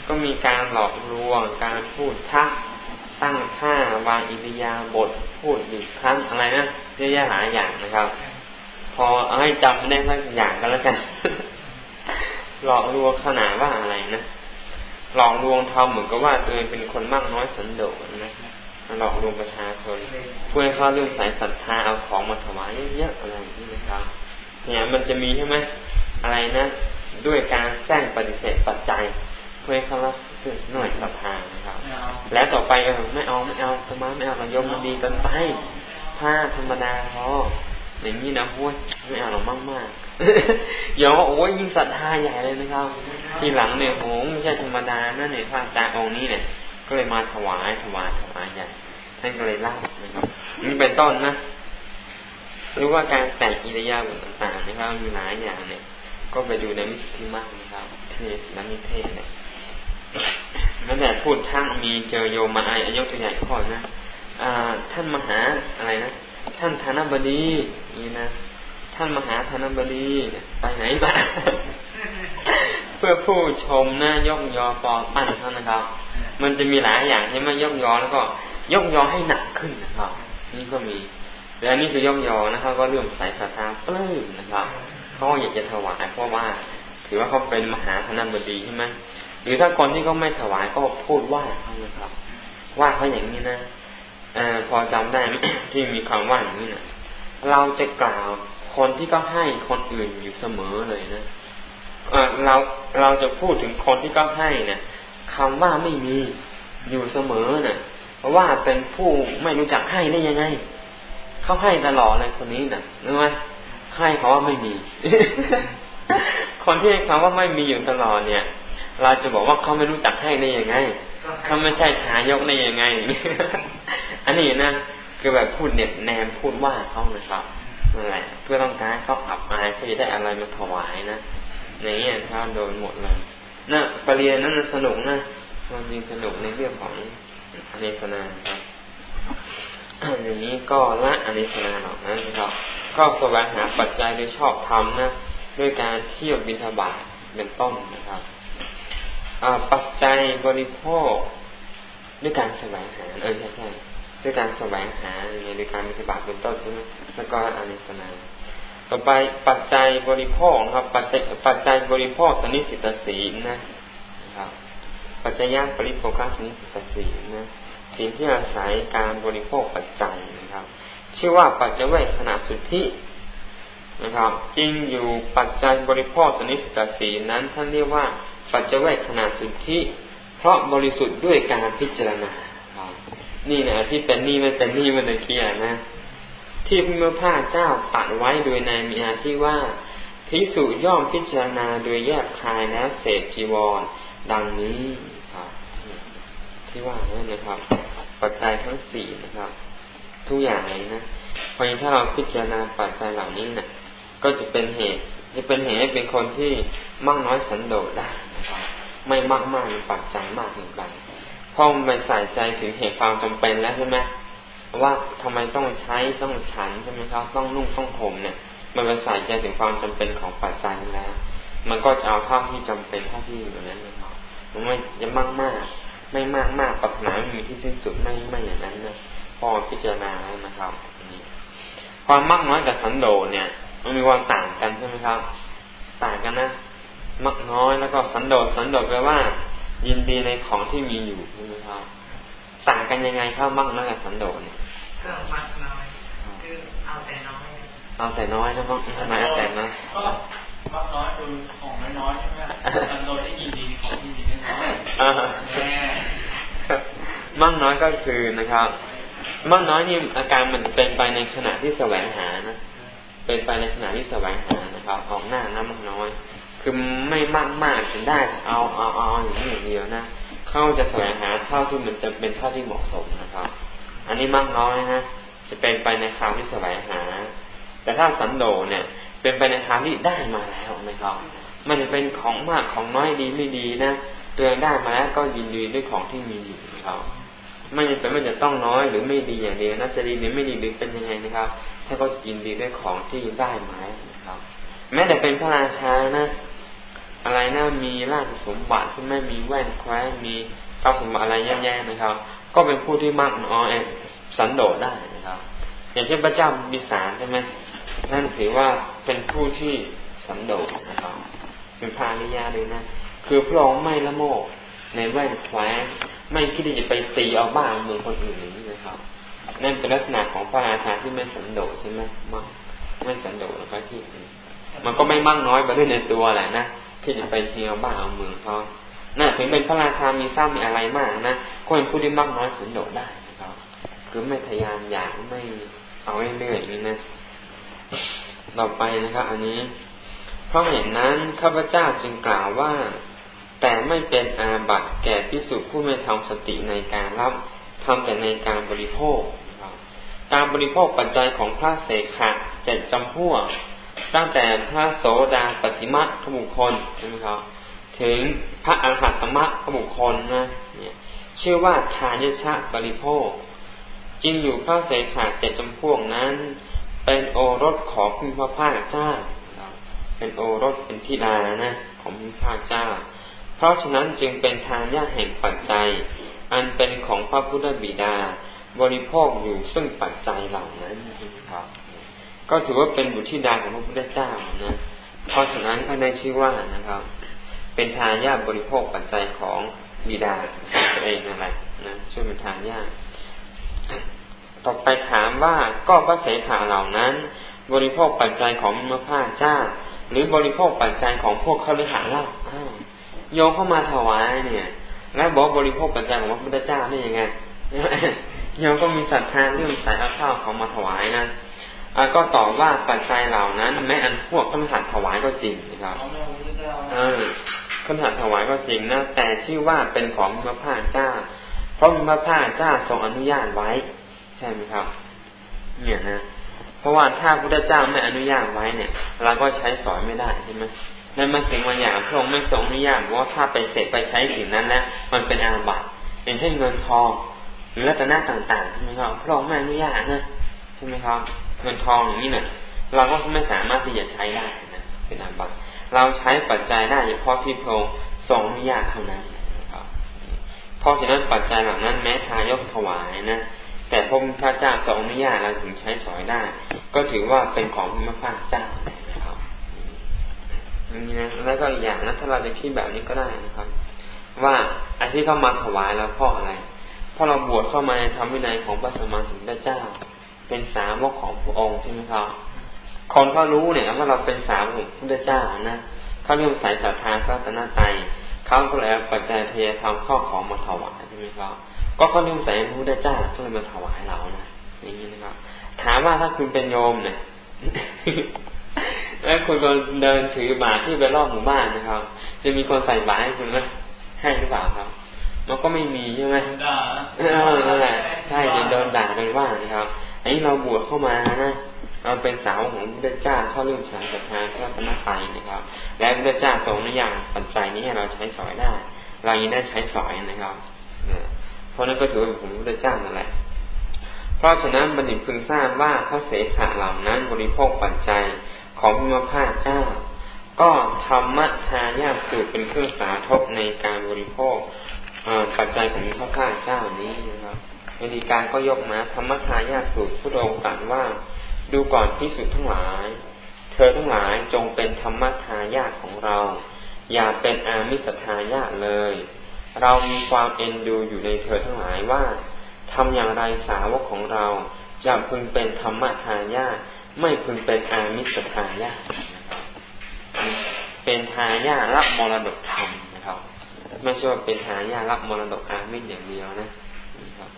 ก็มีการหลอกลวง การพูดทัก ตั้งท่าวางอิริยาบทพูดอีกครั้งอะไรนะเยอะแยะหลายอย่างนะครับ พอเอาให้จำไม่ได้สักอย่างก็แล้วกัน หลอกลวงขนาดว่าอะไรนะหลอกลวงทำเหมือนกับว่าตัวเองเป็นคนมากน้อยสันโดษนะ หลอกลวงประชาชนเพื่อให้เขาเรื่องสายศรัทธาเอาของมาถวายเยอะๆอะไรอย่างนี้นะครับ เนี่ยมันจะมีใช่ไหมอะไรนะ ด้วยการแซงปฏิเสธปัจจัย เพื่อให้เขารับหน่วยศรัทธานะครับ แล้วต่อไปก็ไม่เอาไม่เอาธรรมะไม่เอาเรายมมันดีกันไปผ้าธรรมดาพออย่างนี้นะโอ้ยไม่เอาหรอกมากมากอย่าว่าโอ้ยยิ่งศรัทธาใหญ่เลยนะครับ ทีหลังเนี่ยโอ้ไม่ใช่ธรรมดานั่นเนี่ยพระอาจารย์องค์นี้เนี่ย ก็เลยมาถวายถวายถวายใหญ่ท่านก็เลยเล่านะครับนี่เป็นต้นนะหรือว่าการแต่งอิริยาบถต่างๆนะครับมีหลายอย่างเนี่ย ก็ไปดูในวิสุทธิมากนะครับเทศนันิเทศเนี่ยแม้แต่พูดทั้งมีเจอโยมาไอายกตัวอย่างข้อนะท่านมหาอะไรนะท่านธนบดีนี่นะท่านมหาธนบดีไปไหนมาเพื่อผู้ชมนะยกยอปอปั้นเขานะครับ มันจะมีหลายอย่างใช่ไหมยกยอแล้วก็ยกยอให้หนักขึ้นนะครับ นี่ก็มีแต่อันนี้คือยกยอนะครับ ก็เรื่องสายศรัทธาปลื้มนะครับเขาอยากจะถวายเพราะว่า ถือว่าเขาเป็นมหาธนบดีใช่ไหมหรือถ้าคนที่เขาไม่ถวายก็พูดว่าเขานะครับ ว่าเขาอย่างนี้นะอพอจำได้ที่มีคำว่าอย่างนี้นะเราจะกล่าวคนที่ก็ให้คนอื่นอยู่เสมอเลยนะเราเราจะพูดถึงคนที่ก็ให้เนะี่ย คำว่าไม่มีอยู่เสมอนะ่ะ เพราะว่าเป็นผู้ไม่รู้จักให้ได้ยังไง เขาให้ตลอดเลยคนนี้นะรู้ไหมให้เขาว่าไม่มี คนที่คำว่าไม่มีอยู่ตลอดเนี่ย เราจะบอกว่าเขาไม่รู้จักให้ได้ยังไงเขาไม่ใช่ขายกได้ยังไง อันนี้นะคือแบบพูดเน็บแนมพูดว่าเขานะครับอะไรเพื่อต้องการเขาอับอายเพื่อจะได้อะไรมาถวายนะอย่างเงี้ยถ้าโดนหมดเลย นะปรริญญานั้นสนุกนะมันจริงสนุกในเรื่องของอเนกนาครับอย่างนี้ก็ละอเนกนาหรอกนะครับก็แสวงหาปัจจัยโดยชอบธรรมนะด้วยการเที่ยวบิณฑบาตเป็นต้นนะครับปัจจัยบริโภคด้วยการแสวงหาเออใช่ใช่ด้วยการแสวงหาอย่างเงี้ยด้วยการบิณฑบาตเป็นต้นใช่ไหมแล้วก็อเนกนา ต่อไปปัจจัยบริโภคครับ ปัจจัยปัจจัยบริโภคสนิสิตศีลนะครับ ปัจจัยยปริโภคสนิสิตศีลนะศีลที่อาศัยการบริโภคปัจจัยนะครับ ชื่อว่าปัจจัยเวขนาดสุทธินะครับจริงอยู่ปัจจัยบริโภคสนิสิตศีลนั้นท่านเรียกว่า ปัจจัยเวขนาดสุทธิเพราะบริสุทธิ์ด้วยการพิจารณาครับนี่นะที่เป็นนี่ไมันเป็นนี่มันตะเกียนะ ที่พระพุทธเจ้าตัดไว้โดยในมีอาที่ว่าพิสุย่อมพิจารณาโดยแยกคายแล้วเศษจีวร ดังนี้ครับที่ว่านั่นนะครับ ปัจจัยทั้งสี่นะครับ ทุกอย่างเลยนะพอถ้าเราพิจารณาปัจจัยเหล่านี้เนะ่ยก็จะเป็นเหตุ จะเป็นเหตุให้เป็นคนที่มากน้อยสันโดษได้นะครับไม่มากมากปัจจัยมากเกินไปพราะมันใส่ใจถึงเหตุความจำเป็นแล้วใช่ไหม ว่าทำไมต้องใช้ต้องฉันใช่ไหมครับ ต้องนุ่งต้องห่มเนี่ย มันไปใส่ใจถึงความจำเป็นของปัจจัยนั้นแล้ว มันก็จะเอาเท่าที่จำเป็นเท่าที่อยู่นั้นนะครับมันไม่จะมากมากไม่มากมากปัจนาไม่มีที่สิ้นสุดไม่ไม่อย่างนั้นนะพอพิจารณาแล้วนะครับนี่ความมากน้อยกับสันโดษเนี่ย มันมีความต่างกันใช่ไหมครับ ต่างกันนะมากน้อยแล้วก็สันโดษสันโดษแปลว่า ยินดีในของที่มีอยู่ใช่ไหมครับ ต่างกันยังไงครับมากน้อยกับสันโดษเนี่ย ก็มักน้อยคือเอาแต่น้อยเอาแต่น้อยนะมั้งทำไมเอาแต่น้อยมักน้อยคือของน้อยใช่ไหมสันโดษได้ยินดีของที่มีน้อยมั่งน้อยก็คือนะครับมั่งน้อยนี่อาการมันเป็นไปในขณะที่แสวงหานะเป็นไปในขณะที่แสวงหานะครับ ออกหน้านะมั่งน้อยคือไม่มากมากถึงได้เอาเอาเอาอย่างนี้อย่างเดียวนะ เข้าจะแสวงหาเท่าที่มันจะเป็นเท่าที่เหมาะสมนะครับ อันนี้มากน้อยนะจะเป็นไปในคราวที่แสวงหา แต่ถ้าสันโดเนี่ย เป็นไปในคราวที่ได้มาแล้วนะครับมันจะเป็นของมากของน้อยดีไม่ดีนะตัวเองได้มาแล้วก็ยินดีด้วยของที่มีอยู่นะครับไม่จำเป็นไม่จะต้องน้อยหรือไม่ดีอย่างเดียวน่าจะดีหรือไม่ดีหรือเป็นยังไงนะครับถ้าก็ยินดีด้วยของที่ได้มานะครับ แม้แต่เป็นพระราชานะ อะไรนะมีราชสมบัติที่ไม่มีแว่นแคว้นมีทรัพย์สมบัติอะไรแย่ๆนะครับ ก็เป็นผู้ที่มากน้อยสันโดษได้นะครับ อย่างเช่นพระเจ้าบิสารใช่ไหมนั่นถือว่าเป็นผู้ที่สันโดษนะครับเป็นพาณิยาเลยนะ คือพระองค์ไม่ละโมบในแว่นแคว้นไม่คิดที่จะไปตีเอาบ้านเมืองคนอื่นนี้นะครับ นั่นเป็นลักษณะของพระราชาที่ไม่สันโดษใช่ไหมมากไม่สันโดษนะครับที่มันก็ไม่มั่งน้อยไปด้วยในตัวแหละนะที่จะไปเชีเอาบ้านเอาเมืองเขา น่ะถึงเป็นพระราชามีทรัพย์มีอะไรมากนะก็เป็นผู้ที่มากน้อยสันโดษได้นะครับ คือไม่ทยานอยากไม่เอาเรื่อยๆนี้นะต่อไปนะครับ อันนี้ เพราะเห็นนั้นข้าพเจ้าจึงกล่าวว่า แต่ไม่เป็นอาบัติแก่พิสุผู้ไม่ทำสติในการรับทำแต่ในการบริโภคการบริโภคปัจจัยของพระเสขะเจ็ดจำพวกตั้งแต่พระโสดาปฏิมาขบุคคลใช่ไหมครับ ถึงพระอรหัตมะขบุคคลนะเนี่ยชื่อว่าทานยชะบริโภคจริงอยู่พระเสขะเจ็ดจำพวกนั้น เป็นโอรสของคุณพระภาคเจ้า เป็นโอรสเป็นธิดานะ ของพระภาคเจ้า เพราะฉะนั้นจึงเป็นทางยากแห่งปัจจัย อันเป็นของพระพุทธบิดา บริโภคอยู่ซึ่งปัจจัยเหล่านั้นครับ ก็ถือว่าเป็นบุตรธิดาของพระพุทธเจ้านะ เพราะฉะนั้นก็ได้ชื่อว่านะครับ เป็นทายาทบริโภคปัจจัยของบิดาตัวเองนั่นแหละนะช่วยเป็นทายาทต่อไปถามว่าก็พระเสขาเหล่านั้น บริโภคปัจจัยของมรพาเจ้า หรือบริโภคปัจจัยของพวกเขาหรือหาเล่าโยงเข้ามาถวายเนี่ย แล้วบอกบริโภคปัจจัยของพระพุทธเจ้าได้ยังไงโยมก็มีศรัทธาเรื่องสายเอาข้าวของมาถวายนะก็ตอบว่าปัจจัยเหล่านั้น แม้อันพวกข้าสัตว์ถวายก็จริงนะครับเออ ข้าสัตว์ถวายก็จริงนะแต่ชื่อว่าเป็นของพระพาเจ้า เพราะพระพาเจ้าทรงอนุญาตไว้ ใช่ไหมครับ เนี่ยนะเพราะว่าถ้าพระเจ้าไม่อนุญาตไว้เนี่ย เราก็ใช้สอนไม่ได้ใช่ไหมในมาสิ่งบางอย่างพระองค์ไม่ทรงอนุญาตว่าถ้าไปเสร็จไปใช้สิ่งนั้นแล้วมันเป็นอาบัติอย่างเช่นเงินทองหรือรัตนะต่างๆใช่ไหมครับพระองค์ไม่อนุญาตนะใช่ไหมครับ เงินทองอย่างนี้เนะ่ยเราก็ไม่สามารถที่จะใช้ได้นะเป็นอาบัติ เราใช้ปัจจัยได้เฉพาะที่พระองค์ทรงอนุญาตเท่านั้นนะครับเพราะฉะนั้นปัจจัยเหล่านั้นแม้ทายกถวายนะแต่พระพุทธเจ้าทรงอนุญาตเราถึงใช้สอยได้ ก็ถือว่าเป็นของพระพุทธเจ้านะครับนี่นะแล้วก็อีกอย่างนะถ้าเราจะคิดแบบนี้ก็ได้นะครับ ว่าไอ้ที่เข้ามาถวายแล้วเพราะอะไรพราะเราบวชเข้ามาในธรรมวินัยของพระสมมาสัมพุทธเจ้า เป็นสาวกของพระองค์ใช่ไหมครับ คนเขารู้เนี่ยว่าเราเป็นสาวกของพระพุทธเจ้านะเขาเริ่มสายศรัทธาพระตนตรัยเขาก็เลยปัจจัยเทยธรรมข้อของมาถวายใช่ไหมครับก็เขาเริ่มใส่พระพุทธเจ้าก็เลยมาถวายเรานะอย่างนี้นะครับ ถามว่าถ้าคุณเป็นโยมเนี่ยแล้วคุณเดินถือบาตรที่ไปรอบหมู่บ้านนะครับ จะมีคนใส่บาตรให้คุณไหมให้หรือเปล่าครับมันก็ไม่มีใช่ไหมเออนั่นแหละใช่จะโดนด่าโดนว่านะครับอันนี้เราบวชเข้ามานะ เราเป็นสาวของพระเจ้าเข้าเรื่องสายศรัทธาพระพนไปนะครับ และพระเจ้าทรงนิยามปัจจัยนี้ให้เราใช้สอยได้ เรายังได้ใช้สอยนะครับเพราะนั้นก็ถือว่าเป็นของพระเจ้านั่นแหละ เพราะฉะนั้นบัณฑิตพึงทราบว่าพระเสขะเหล่านั้นบริโภคปัจจัยของพระพาเจ้า ก็ธรรมทายาสูตรเป็นเครื่องสาธกในการบริโภคปัจจัยของพระข้าเจ้านี้นะครับในดีการก็ยกมาธรรมทายาสูตรพุทธองค์ตรัสว่า ดูก่อนพิสุทธ์ทั้งหลาย เธอทั้งหลายจงเป็นธรรมทายาทของเรา อย่าเป็นอามิสทายาทเลย เรามีความเอ็นดูอยู่ในเธอทั้งหลายว่าทำอย่างไรสาวกของเราจะพึงเป็นธรรมทายาทไม่พึงเป็นอามิสทายาทเป็นทายาทรับมรดกธรรมนะครับ ไม่ใช่ว่าเป็นหายารับมรดกอามิตอย่างเดียวนะครับ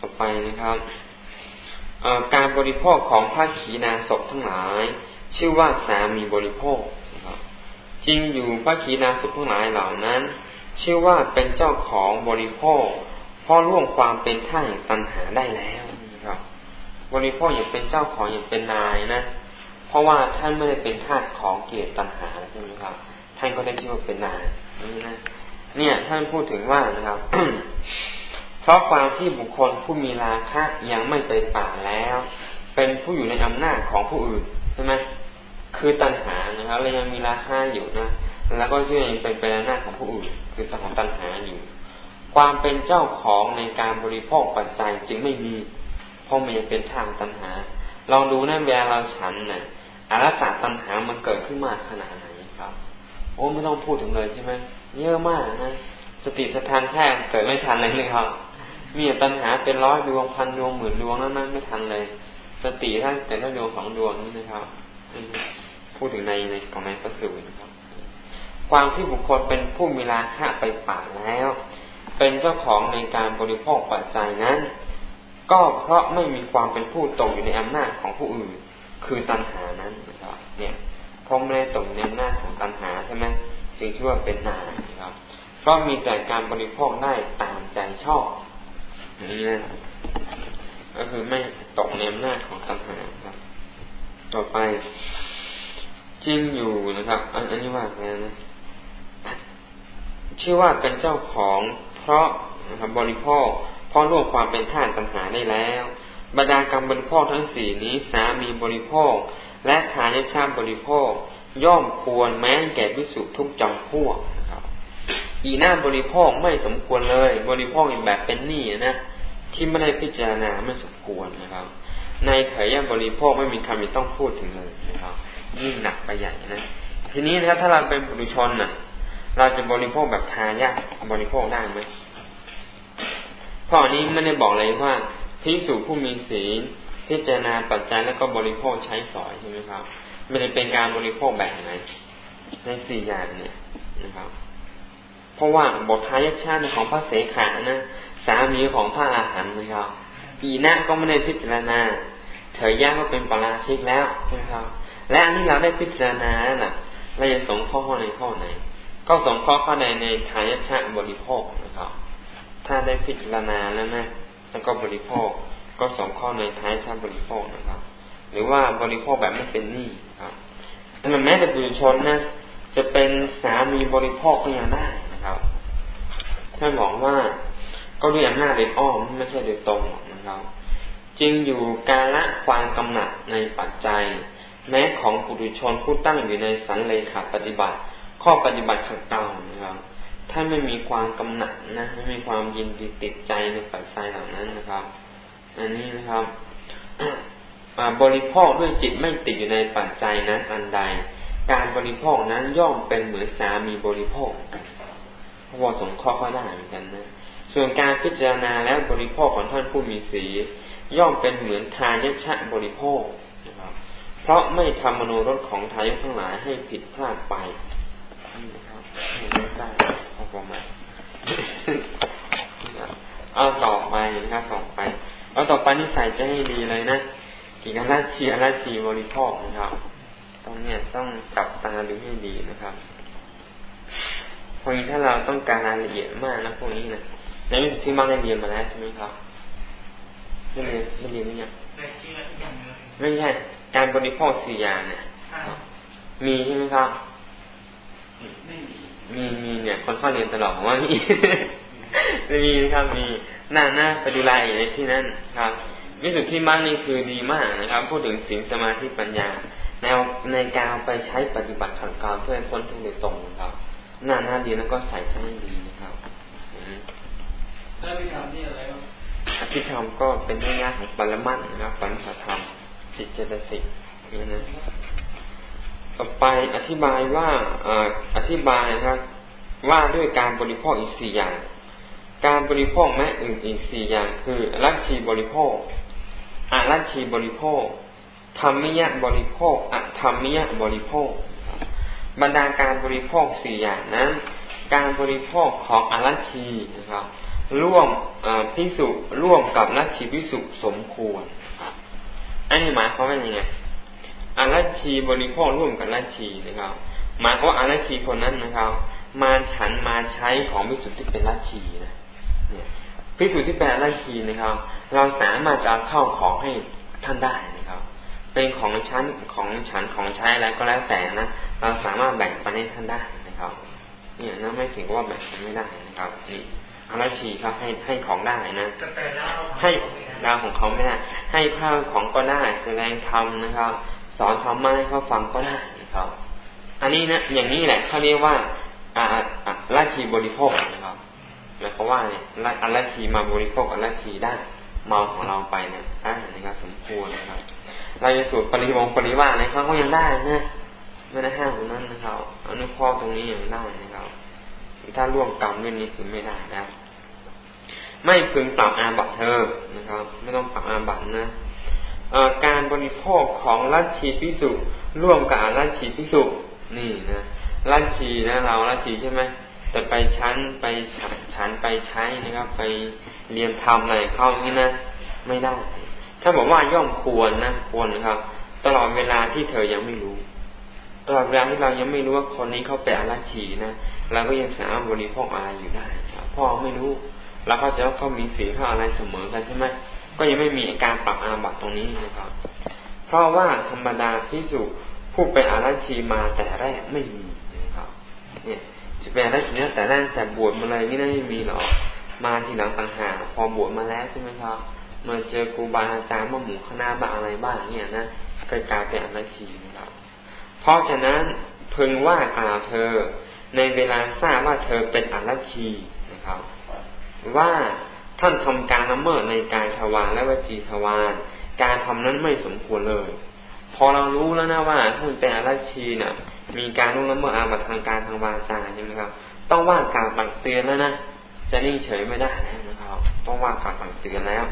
ต่อไปนะครับ การบริโภคของพระขีณาศพทั้งหลาย ชื่อว่าสามีบริโภคจริงอยู่พระขีณาศพทั้งหลายเหล่านั้น ชื่อว่าเป็นเจ้าของบริโภคเพราะล่วงความเป็นท่าแห่งตัณหาได้แล้วนะครับ บริโภคอย่างเป็นเจ้าของอย่างเป็นนายนะเพราะว่าท่านไม่ได้เป็นทาสของเกียรติตัณหาใช่ไหมครับ ท่านก็ได้ชื่อว่าเป็นนายนี่นะเนี่ย ท่านพูดถึงว่านะครับ ราะความที่บุคคลผู้มีราคะยังไม่ไปป่าแล้ว เป็นผู้อยู่ในอำนาจของผู้อื่นใช่ไหมคือตัณหานะครับเรายังมีราคะอยู่นะแล้วก็ชื่อยังเป็นไปในอำนาจของผู้อื่น คือตัณหาตัณหาอยู่ ความเป็นเจ้าของในการบริโภคปัจจัยจึงไม่มีเพราะมันยังเป็นทางตัณหา ลองดูนะเวลาเราฉันนะ่ะอารสาตัณหามันเกิดขึ้นมากขนาดไหนครับ โอ้ไม่ต้องพูดถึงเลยใช่ไหมเยอะมากนะสติสถานแท้เกิดไม่ทันเลยเลยครับ มีปัญหาเป็นร้อยดวงพันดวงหมื่นดวงนั้นไม่ทันเลย สติท่านแต่ละดวงสองดวงนี่นะครับพูดถึงในในของในพระสูตรนะครับ ความที่บุคคลเป็นผู้มีราคะไปป่าแล้ว เป็นเจ้าของในการบริโภคปัจจัยนั้น ก็เพราะไม่มีความเป็นผู้ตกอยู่ในอำนาจของผู้อื่น คือตัณหานั้นนะครับ เนี่ยเพราะไม่ได้ตกในอำนาจของตัณหาใช่ไหมจึงชื่อว่าเป็นนานะครับ เพราะมีแต่การบริโภคได้ตามใจชอบ นี่นะก็คือไม่ตกในอำนาจของตัณหาครับ ต่อไปจริงอยู่นะครับอันนี้ว่าไงนะชื่อว่าเป็นเจ้าของเพราะนะครับบริโภคเพราะร่วมความเป็นท่านตัณหาได้แล้วบรรดากรรมบริโภคทั้งสี่นี้สามีบริโภค และทายชาบริโภค ย่อมควรแม้แก่วิสุทุกจำพวก อีหน้าบริโภคไม่สมควรเลย บริโภคแบบเป็นหนี้นะที่ไม่ได้พิจารณาไม่สมควรนะครับ ในเถยบริโภคไม่มีคำที่ต้องพูดถึงเลยนะครับยิ่งหนักไปใหญ่นะทีนี้นะถ้าเราเป็นบุรุชนน่ะ เราจะบริโภคแบบทายาบริโภคได้ไหมข้อนี้ไม่ได้บอกเลยว่าพิสูจผู้มีศีลพิจารณาปัจจัยแล้วก็บริโภคใช้สอยใช่ไหมครับไม่ได้เป็นการบริโภคแบบไหนในสี่อย่างเนี่ยนะครับ เพราะว่าบททายชาติของพระเสขานะสามีของพระอาหารนะครับ อีนะก็ไม่ได้พิจารณา เถยย่าก็เป็นปราชิกแล้วนะครับ และอันนี้เราได้พิจารณาแล้วนะเราจะสงข้อในข้อไหน ก็สงข้อข้อใดในทายชาชาบริโภคนะครับ ถ้าได้พิจารณาแล้วนะแล้วก็บริโภค ก็สองข้อในท้ายชาบริโภคนะครับ หรือว่าบริโภคแบบไม่เป็นหนี้ครับแต่แม้แต่ปุถุชนนะจะเป็นสามีบริโภคก็ยังได้ นะครับท่านบอกว่าก็ด้วยอำนาจโดยอ้อมไม่ใช่โดยตรงนะครับ จึงอยู่การละความกำหนัดในปัจจัย แม้ของปุถุชนผู้ตั้งอยู่ในสันเลขาปฏิบัติ ข้อปฏิบัติขัดเกลานะครับถ้าไม่มีความกำหนัดนะไม่มีความยินดีติดใจในปัจจัยเหล่านั้นนะครับ อันนี้นะครับบริโภคด้วยจิตไม่ติดอยู่ในปัจจัยนั้นอันใด การบริโภคนั้นย่อมเป็นเหมือนสามีบริโภคกัน พระวสงเคราะห์ก็ได้เหมือนกันนะส่วนการพิจารณาแล้วบริโภคของท่านผู้มีสีย่อมเป็นเหมือนทายชะบริโภคนะครับ เพราะไม่ทำมโนรสของทายกทั้งหลายให้ผิดพลาดไปนะครับไม่ได้ประมาณเอาต่อไปนะครับต่อไปเอาต่อไปนี่ใส่จะให้ดีเลยนะกี่การราชีราชีบริโภคนะครับต้องเนี่ยต้องจับตาดูให้ดีนะครับ พวกนี้ถ้าเราต้องการรายละเอียดมากนะพวกนี้นะในวิสุทธิมรรคได้เรียนมาแล้วใช่ไหมครับไม่เรียนไม่เรียนไม่ยังไม่ใช่การบริโภคสี่อย่างเนี่ยมีใช่ไหมครับไม่มีมีมีเนี่ย คนเข้าเรียนตลอดว่ามีมีนะครับมีหน้าหน้าไปดูรายในที่นั่นครับวิสุทธิมรรคนี่คือดีมากนะครับ พูดถึงศีลสมาธิปัญญาแนวในการไปใช้ปฏิบัติขัดเกลาเพื่อให้พ้นทุกข์โดยตรงนะครับ หน้าหน้าดีแล้วก็ใส่ใจดีนะครับแล้วพิธรรมนี่อะไรครับอภิธรรมก็เป็นเรื่องของปรมัตนะครับปัญหาธรรมจิตเจตสิกนี่นะต่อไปอธิบายว่าอธิบายนะครับว่าด้วยการบริโภคอีกสี่อย่าง การบริโภคแม้อื่นอีกสี่อย่าง คือรัชชีบริโภคอารัชชีบริโภคธรรมิยะบริโภคอธรรมิยะบริโภค บรรดาการบริโภคสี่อย่างนั้น การบริโภคของอรัชชีนะครับ ร่วมพิสุร่วมกับรัชชีพิสุสมควร อันนี้หมายความว่าอย่างไงอารัชีบริโภคร่วมกับรัชีนะครับ หมายว่าอารัชีคนนั้นนะครับ มาฉันมาใช้ของพิสุที่เป็นรัชีนะพิสุทธิ์ที่เป็นรัชีนะครับ เราสามารถจะเข้าของให้ท่านได้นะครับ เป็นของชั้นของฉันของใช้อะไรก็แล้วแต่นะเราสามารถแบ่งปันให้ท่านได้นะครับ เนี่ยนะไม่ถึงว่าแบ่งไม่ได้นะครับนี่อาราชีครับให้ให้ของได้นะให้ดาวของเขาไม่ได้ ให้ข้าวของก็ได้แสดงธรรมนะครับ สอนธรรมะให้เขาฟังก็ได้นะครับ อันนี้นะอย่างนี้แหละเขาเรียกว่าอาราชีบริโภคนะครับหมายความว่าเนี่ยอาราชีมาบริโภคอาราชีได้เมาของเราไปเนี่ยได้นะครับสมควรนะครับ เราจะสูตรปริวงปริวาอะไรเขาก็ยังได้นะไม่ได้ห้ามตรงนั้นนะครับอนุพอตรงนี้ยังได้นะครับถ้าร่วมกรรมเรื่องนี้คือไม่ได้นะไม่พึงปรับอาบัตเธอนะครับ ไม่ต้องปรับอาบัตนะการบริโภคของลัทธิพิสุร่วมกับลัทธิพิสุนี่นะลัทธินะเราลัทธิใช่ไหมแต่ไปชั้นไปฉันไปใช้นะครับ ไปเรียนทำอะไรเข้าอย่างนี่นะไม่ได้ ถ้าบอกว่าย่อมควรนะควรนะครับ ตลอดเวลาที่เธอยังไม่รู้ ตลอดเวลาที่เรายังไม่รู้ว่าคนนี้เขาเป็นอาราชีนะเราก็ยังสามารถบริโภคอะไรอยู่ได้ครับพ่อไม่รู้เราเข้าใจว่าเขามีสีเขาอะไรเสมอกันใช่ไหมก็ยังไม่มีการปรับอาบัตตรงนี้นะครับ เพราะว่าธรรมดาพิสุผู้เป็นอาราชีมาแต่แรกไม่มีนะครับ เนี่ยจะเป็นอาราชีตั้งแต่แรกแต่บวชมาเลยนี่ไม่มีหรอกมาทีหลังต่างหากพอบวชมาแล้วใช่ไหมครับ มื่อเจอครูบาอาจารย์มาหมู่คณะบ้างอะไรบ้างเนี่ยนะก็กลายเป็นอาราชีนะครับ เพราะฉะนั้นพึงว่ากล่าวเธอในเวลาทราบว่าเธอเป็นอาราชีนะครับ ว่าท่านทำการละเมิดในกายทวารและวจีทวารการทำนั้นไม่สมควรเลย พอเรารู้แล้วนะว่าท่านเป็นอาราชีนี่ยมีการล่วงละเมิดอาบัติทางการทางวาจาใช่ไหมครับ ต้องว่ากล่าวตักเตือนแล้วนะจะนิ่งเฉยไม่ได้นะครับ ต้องว่ากล่าวตักเตือนแล้ว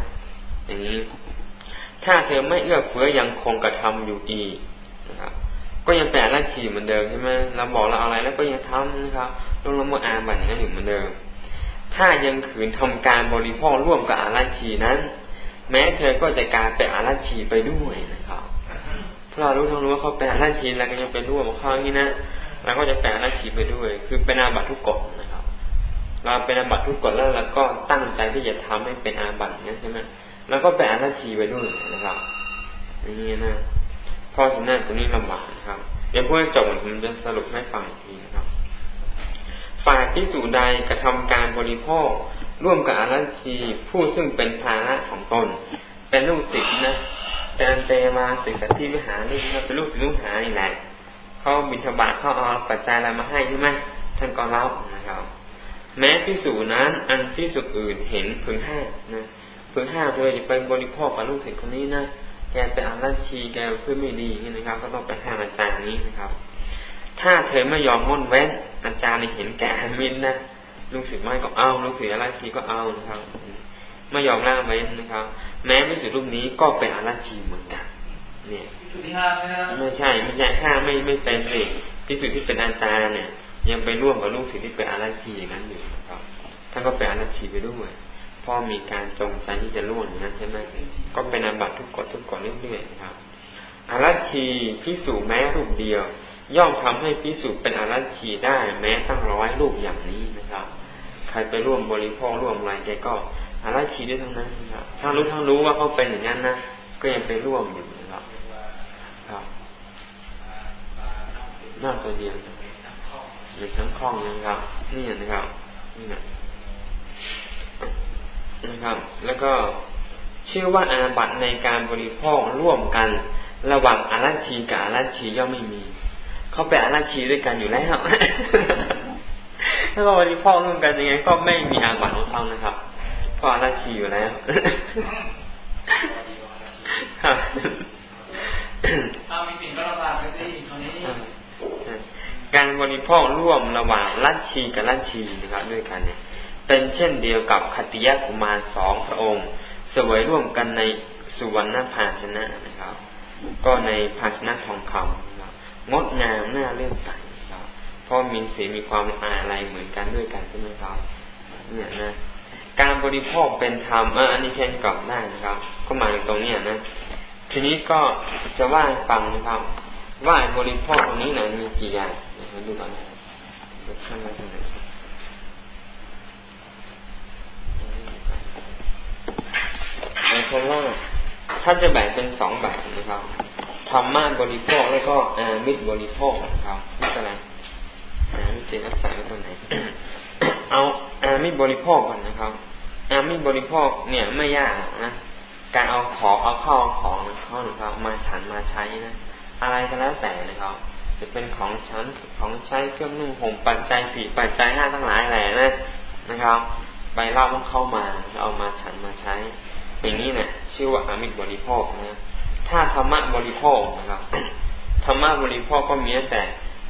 ถ้าเธอไม่เอื้อเฟื้อยังคงกระทำอยู่อีกนะครับก็ยังเป็นอาราชีเหมือนเดิมใช่ไหมเราบอกเราอะไรแล้วก็ยังทำนะครับลงละเมิดอาบัติอย่างนั้นอยู่เหมือนเดิม ถ้ายังขืนทำการบริโภคร่วมกับอาราชีนั้น แม้เธอก็จะกลายเป็นอาราชีไปด้วยนะครับเพราะเรารู้ทั้งรู้ว่าเขาเป็นอาราชีแล้วก็ยังเป็นร่วมกับเขาอย่างนี้นะเราก็จะเป็นอาราชีไปด้วย คือเป็นอาบัตทุกกฎนะครับ เราเป็นอาบัตทุกกฎแล้วเราก็ตั้งใจที่จะทำให้เป็นอาบัตนี้ใช่ไหม แล้วก็เป็นอาราชีไปด้วยนะครับอย่างนี้นะเพราะฉะนั้นตรงนี้ลำบากนะครับเดี๋ยวพูดให้จบผมจะสรุปให้ฟังอีกทีนะครับ ฝ่ายพิสูจใดกระทำการบริโภค ร่วมกับอารัชีผู้ซึ่งเป็นภาระของตน เป็นลูกศิษย์นะเป็นเตมาศิษย์ที่วิหารนี่เป็นลูกศิษย์ลูกหานี่แหละเขาบิณฑบาตเขาเอาปัจจัยอะไรมาให้ใช่ไหมท่านก็รับนะครับ แม้พิสูจนั้น อันพิสูจอื่นเห็นพึงให้นะ พึงห้าเธอจะไปบริโภคกับลูกศิษย์คนนี้นะแกเป็นอารัชีแกเพื่อไม่ดีนี่นะครับ ก็ต้องไปห้ามอาจารย์นี้นะครับ ถ้าเธอไม่ยอมงดเว้นอาจารย์เห็นแก่มินนะลูกศิษย์ไม่ก็เอาลูกศิษย์อะไรชีก็เอานะครับไม่ยอมละเว้นนะครับ แม้ไม่สุดรูปนี้ก็เป็นอาราชีเหมือนกัน เนี่ยสุดที่ห้าไม่ใช่ไม่ใช่ห้าไม่ไม่เป็นสิพิสุทธิ์ที่เป็นอาจารย์เนี่ย ยังไปร่วมกับลูกศิษย์ที่เป็นอาราชีอย่างนั้นอยู่ครับท่านก็เป็นอาราชีไปด้วย พ่อมีการจงใจที่จะล่วงอย่างนั้นใช่ไหมก็เป็นอาบัตทุกกฎทุกกฎเรื่อยๆครับอาราชีพิสูจแม้รูปเดียว ย่อมทำให้พิสูจเป็นอารัชีได้แม้ตั้งร้อยรูปอย่างนี้นะครับ ใครไปร่วมบริโภคร่วมอะไรแกก็อารัชีด้วยทั้งนั้นนะครับถ้ารู้ทั้งรู้ว่าเขาเป็นอย่างนั้นนะก็ยังไปร่วมอยู่นะครับครับน่าตัวเดียวในทั้งคล่องนะครับ นี่นะครับนี่นะ นะครับ แล้วก็ชื่อว่าอาบัตในการบริโภคร่วมกัน ระหว่างอารัชีกับอารัชีย่อมไม่มี เขาเป็นอาราชีด้วยกันอยู่แล้วถ้าเราบริโภคร่วมกันยังไง ก็ไม่มีอาบัตของเขานะครับเพราะอาราชีอยู่แล้วเอามีสิ่งก็ระบารงนี้การบริโภคร่วมระหว่างลัทชีกับลัทชีนะครับ ด้วยกันเนี่ย เป็นเช่นเดียวกับคติยกุมารสองพระองค์เสวยร่วมกันในสุวรรณภาชนะนะครับ ก็ในภาชนะทองคำงดงามน้าเลื่อมใสครับเพราะมีสีมีความอาอะไรเหมือนกันด้วยกันใช่ไหมครับเนี่ยนะการบริโภคเป็นธรรมอันนี้แค่กรอบได้นะครับ ก็หมายตรงนี้นะ ทีนี้ก็จะว่าฟังนะครับ ว่าบริโภคตรงนี้นะมีกี่อย่างนะครับดูก่อนดูข้างในทาง ไหนหมายความว่าถ้าจะแบ่งเป็นสองแบบนะครับธรรมะบริโภคแล้วก็อามิตรบริโภคครับนี่อะไรอามิตรรักษาไว้ตรงไหนเอาอามิตรบริโภคก่อนนะครับ อามิตรบริโภคเนี่ยไม่ยากนะการเอาของเอาข้าวของเข้านะครับมาฉันมาใช้นะอะไรก็แล้วแต่นะครับ จะเป็นของฉันของใช้เครื่องนุ่งห่มปัจจัยสี่ปัจจัยห้าทั้งหลายแหละนะนะครับ ไปเล่ามันเข้ามาเอามาฉันมาใช้ อย่างนี้เนะี่ยชื่อว่าอามิตรบริโภคนะถ้าธรรมะบริโภคนะครับธรรมะบริโภคก็มีแต่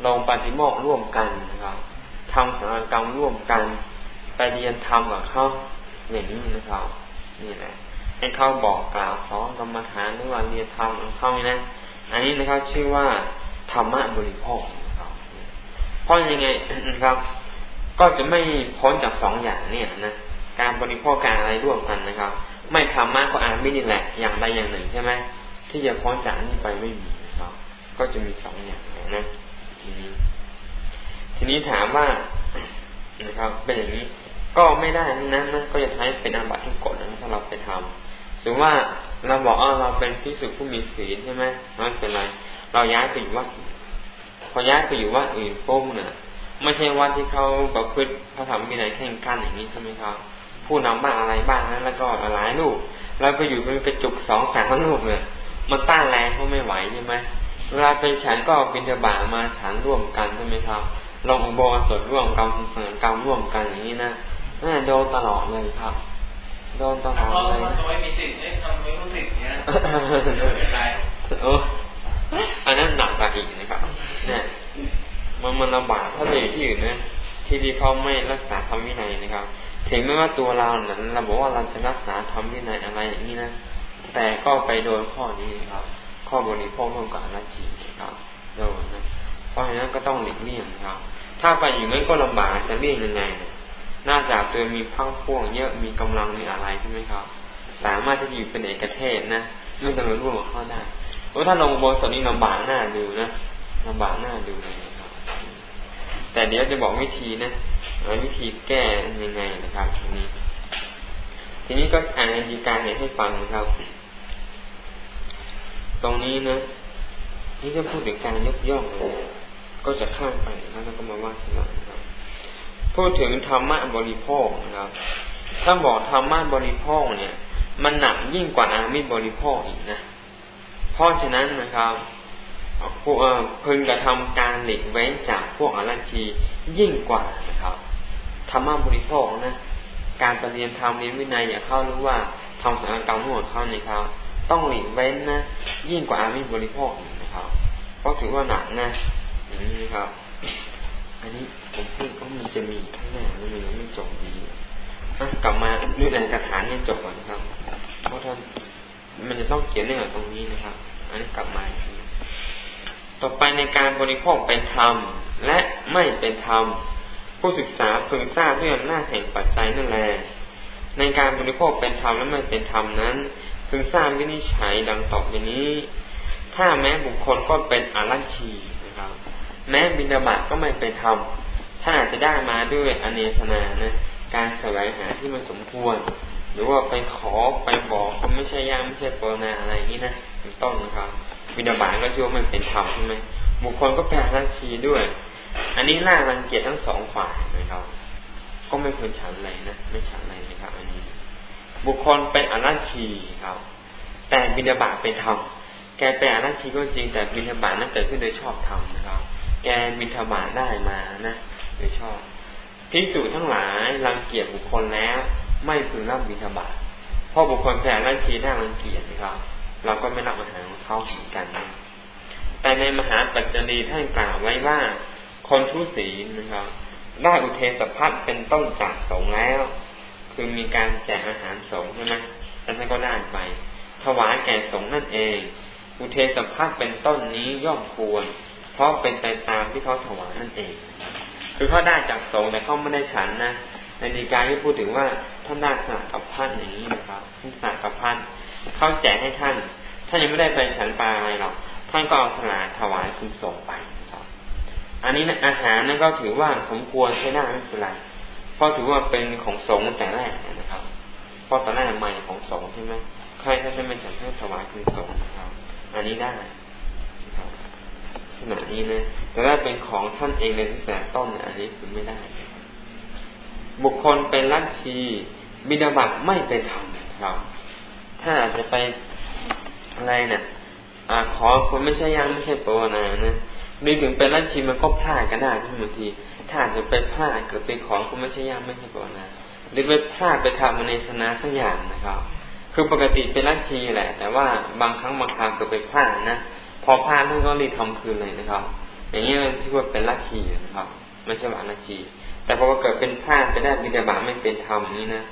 ลงปฏิโมกร่วมกันนะครับทำสังกรรมร่วมกัน ไปเรียนธรรมกับเขาอย่างนี้นะครับนี่แหละให้เขาบอกกล่าวสอนกรรมฐานหรือว่าเรียนธรรมของเขานะอันนี้นะครับชื่อว่าธรรมะบริโภคนะครับเพราะยังไงนะครับ ก็จะไม่พ้นจากสองอย่างเนี่ยนะการบริโภคการอะไรร่วมกันนะครับ ไม่ทำมากก็อาไม่นี่แหละ อย่างใดอย่างหนึ่งใช่ไหมที่จะพ้นจากนี้ไปไม่มีนะครับ ก็จะมีสองอย่างนะทีนี้ ทีนี้ถามว่านะครับ เป็นอย่างนี้ก็ไม่ได้นั้นนะก็จะใช้เป็นอาบัติทุกกฎนะถ้าเราไปทำถือว่าเราบอกว่าเราเป็นพิสุผู้มีศีลใช่ไหมไม่เป็นไร เราย้ายไปอยู่วัดพอย้ายไปอยู่วัดอื่นปุ๊บเนี่ยไม่ใช่วัดที่เขาประพฤติพระธรรมวินัยแข่งกันอย่างนี้ใช่ไหมครับ ผู้นำบ้างอะไรบ้างนั้นแล้วก็หลายลูก แล้วไปอยู่เป็นกระจุกสองสามลูกเนี่ยมันต้านแรงเขาไม่ไหวใช่ไหมเวลาไปฉันก็บินทบามาฉันร่วมกันใช่ไหมครับลงอุโบสถร่วมกรรมกรรมร่วมกันอย่างนี้นะน่าโดนตลอดเลยครับโดนตลอดเลยเพราะไม่มีสิทธิ์ไม่ทำไม่รู้สิทธิ์เนี้ยเป็นไรโอ้อันนั้นหนักกว่าอีกนะครับ เนี่ย มันมันลำบากถ้าไปอยู่ที่อื่นนะที่ที่เขาไม่รักษาธรรมวินัยนะครับ ถึงแม้ว่าตัวเรานั้นเราบอกว่าเราจะรักษาธรรมวินัยอะไรอย่างนี้นะแต่ก็ไปโดนข้อนี้ครับ ข้อบริโภคร่วมกับละชีครับโดนนะเพราะฉะนั้นก็ต้องหลีกเลี่ยงครับ ถ้าไปอยู่นั้นก็ลำบากจะเลี่ยงยังไงนน่าจากตัวมีพังพ่วงเยอะมีกำลังมีอะไรใช่ไหมครับ สามารถที่จะอยู่เป็นเอกเทศนะไม่ต้องไปร่วมกับเขาได้เพราะถ้าลงโบสถนี้ลำบากหน้าดูนะลำบากหน้าดูเลยนะครับ แต่เดี๋ยวจะบอกวิธีนะวิธีแก้ยังไงนะครับทีนี้ ทีนี้ก็อ่านดีการให้ฟังนะครับ ตรงนี้นะนี่จะพูดถึงการยกย่องก็จะข้ามไปแล้วก็มาว่าทีหลังครับ พูดถึงธรรมะบริโภคนะครับ ถ้าบอกธรรมะบริโภคเนี่ย มันหนักยิ่งกว่าอามิบริโภคอีกนะเพราะฉะนั้นนะครับ พึงกระทำการหลีกเว้นจากพวกอรัญชียิ่งกว่านะครับธรรมะบริโภคนะ การปเรียนธรรมเรียนวินัยอย่าเข้ารู้ว่าทำสังฆกรรมทั้งหมดเข้าในเขาต้องหลีกเว้นนะ ยิ่งกว่าอามิบริโภคนะครับเพราะถือว่าหนักนะนี้ครับ อันนี้ผมพูดว่ามันจะมีข้างหน้ามันยังไม่จบดีกลับมาด้วยในกระถานให้จบก่อนครับ เพราะท่านมันจะต้องเขียนเรื่องตรงนี้นะครับ อันนี้กลับมา ต่อไปในการบริโภคเป็นธรรม และไม่เป็นธรรม ผู้ศึกษาพึงทราบด้วยอำนาจแห่งปัจจัยนั่นแหละในการบริโภคเป็นธรรมและไม่เป็นธรรมนั้นพึงทราบวินิจฉัยดังต่อไปนี้ ถ้าแม้บุคคลก็เป็นอารัชีนะครับ แม้บินดาบาตก็ไม่เป็นธรรมถ้าอาจจะได้มาด้วยอเนชนานะการแสวงหาที่มันสมควร หรือว่าไปขอไปบอกคนไม่ใช่ย่างไม่ใช่ปรนาอะไรอย่างนี้นะต้นนะครับ วินาบาลก็ชื่อว่ามันเป็นธรรมใช่ไหมบุคคลก็แปลรัชีด้วย อันนี้ล่ารังเกียจทั้งสองฝ่ายนะครับ ก็ไม่ควรฉันเลยนะไม่ฉันเลยนะครับ อันนี้ บุคคลเป็นอรัชีครับ แต่บินาบาตเป็นธรรมแกเป็นอรัชีก็จริงแต่บินาบาตนั้นเกิดขึ้นโดยชอบธรรมนะครับ แกบินาบาตได้มานะโดยชอบพิสูจน์ทั้งหลายรังเกียจบุคคลแล้ว ไม่พึงรับบิณฑบาตเพราะบุคคลแผ่รัชีน้ารังเกียจนะครับ เราก็ไม่รับอาหารของเขาเหมือนกันแต่ในมหาปัจจณีท่านกล่าวไว้ว่า คนทุศีนะครับได้อุเทศพัฒเป็นต้นจากสงแล้ว คือมีการแจกอาหารสงใช่ไหมแล้วท่านก็ได้ไป ถวายแก่สงนั่นเอง อุเทศพัฒเป็นต้นนี้ย่อมควร เพราะเป็นไปตามที่เขาถวายนั่นเอง คือเขาได้จากสงแต่เขาไม่ได้ฉันนะในดีการที่พูดถึงว่าท่านได้สนากับท่านอย่างนี้นะครับท่านสนากับท่าน เข้าแจกให้ท่าน ท่านยังไม่ได้ไปฉันปลาอะไรหรอกท่านก็เอาสนาถวายคุณส่งไปครับอันนี้นะอาหารนั่นก็ถือว่าสมควรใช้ได้ไม่เป็นไรเพราะถือว่าเป็นของสงฆ์แต่แรกนะครับเพราะตอนแรกใหม่ของสงฆ์ใช่ไหมใครท่านจะไม่ฉันให้ถวายคุณส่งนะครับ อันนี้ได้ครับขณะนี้นะแต่ถ้าเป็นของท่านเองในตั้งแต่ต้นอันนี้คือไม่ได้ บุคคลเป็นลัทธิบิดาบัตไม่เป็นธรรมครับ ถ้าอาจจะไปอะไรเนี่ยอขอคนไม่ใช่ยังไม่ใช่ปวนานะนึกถึงเป็นลัทธิมันก็พลาดกันได้ทุกบางที ถ้าอาจจะไปพลาดเกิดไปขอคนไม่ใช่ยังไม่ใช่ปวนาหรือไปพลาดไปทำในสนาสักอย่างนะครับ คือปกติเป็นลัทธิแหละ แต่ว่าบางครั้งบางคราวเกิดไปพลาดนะพอพลาดท่านก็รีบทำคืนเลยนะครับ อย่างนี้ที่ว่าเป็นลัทธินะครับ ไม่ใช่ว่าลัทธิแต่พอเกิดเป็นพลาดไปได้วินาบาไม่เป็นธรรมนี่นะ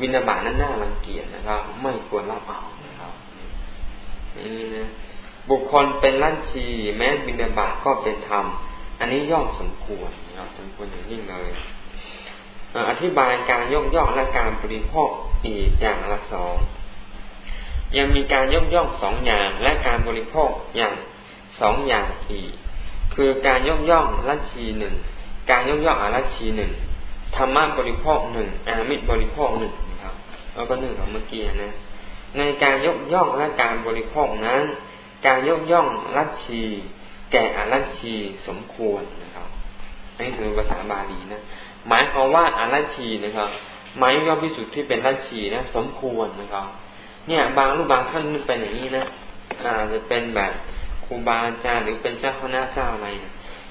วินาบานั้นน่ารังเกียจนะครับ ไม่ควรรับเอานะครับนี่นะบุคคลเป็นลั่นชี แม้วินาบาตก็เป็นธรรม อันนี้ย่อมสมควรนะครับสมควรอย่างยิ่งเลยอธิบายการยกย่องและการบริโภคอีกอย่างละสองยังมีการยกย่องสองอย่างและการบริโภคอย่างสองอย่างอีก คือการยกย่องลัทธิหนึ่งการยกย่องอาลัทธิหนึ่งธรรมะบริโภคหนึ่งอามิตรบริโภคหนึ่ง แล้วก็หนึ่องของเมื่อกี้นะ ในการยกย่องและการบริโภคนั้น การยกย่องลัทธิแก่อาลัทธิสมควรนะครับอันนี้คือภาษาบาลีนะ หมายความว่าอาลัทธินะครับ หมายย่อพิสุทธิ์ที่เป็นลัทธินะสมควรนะครับ เนี่ย บางรูปบางท่านเป็นอย่างนี้นะอาจจะเป็นแบบครูบาอาจารย์หรือเป็นเจ้าคณะเจ้าอะไร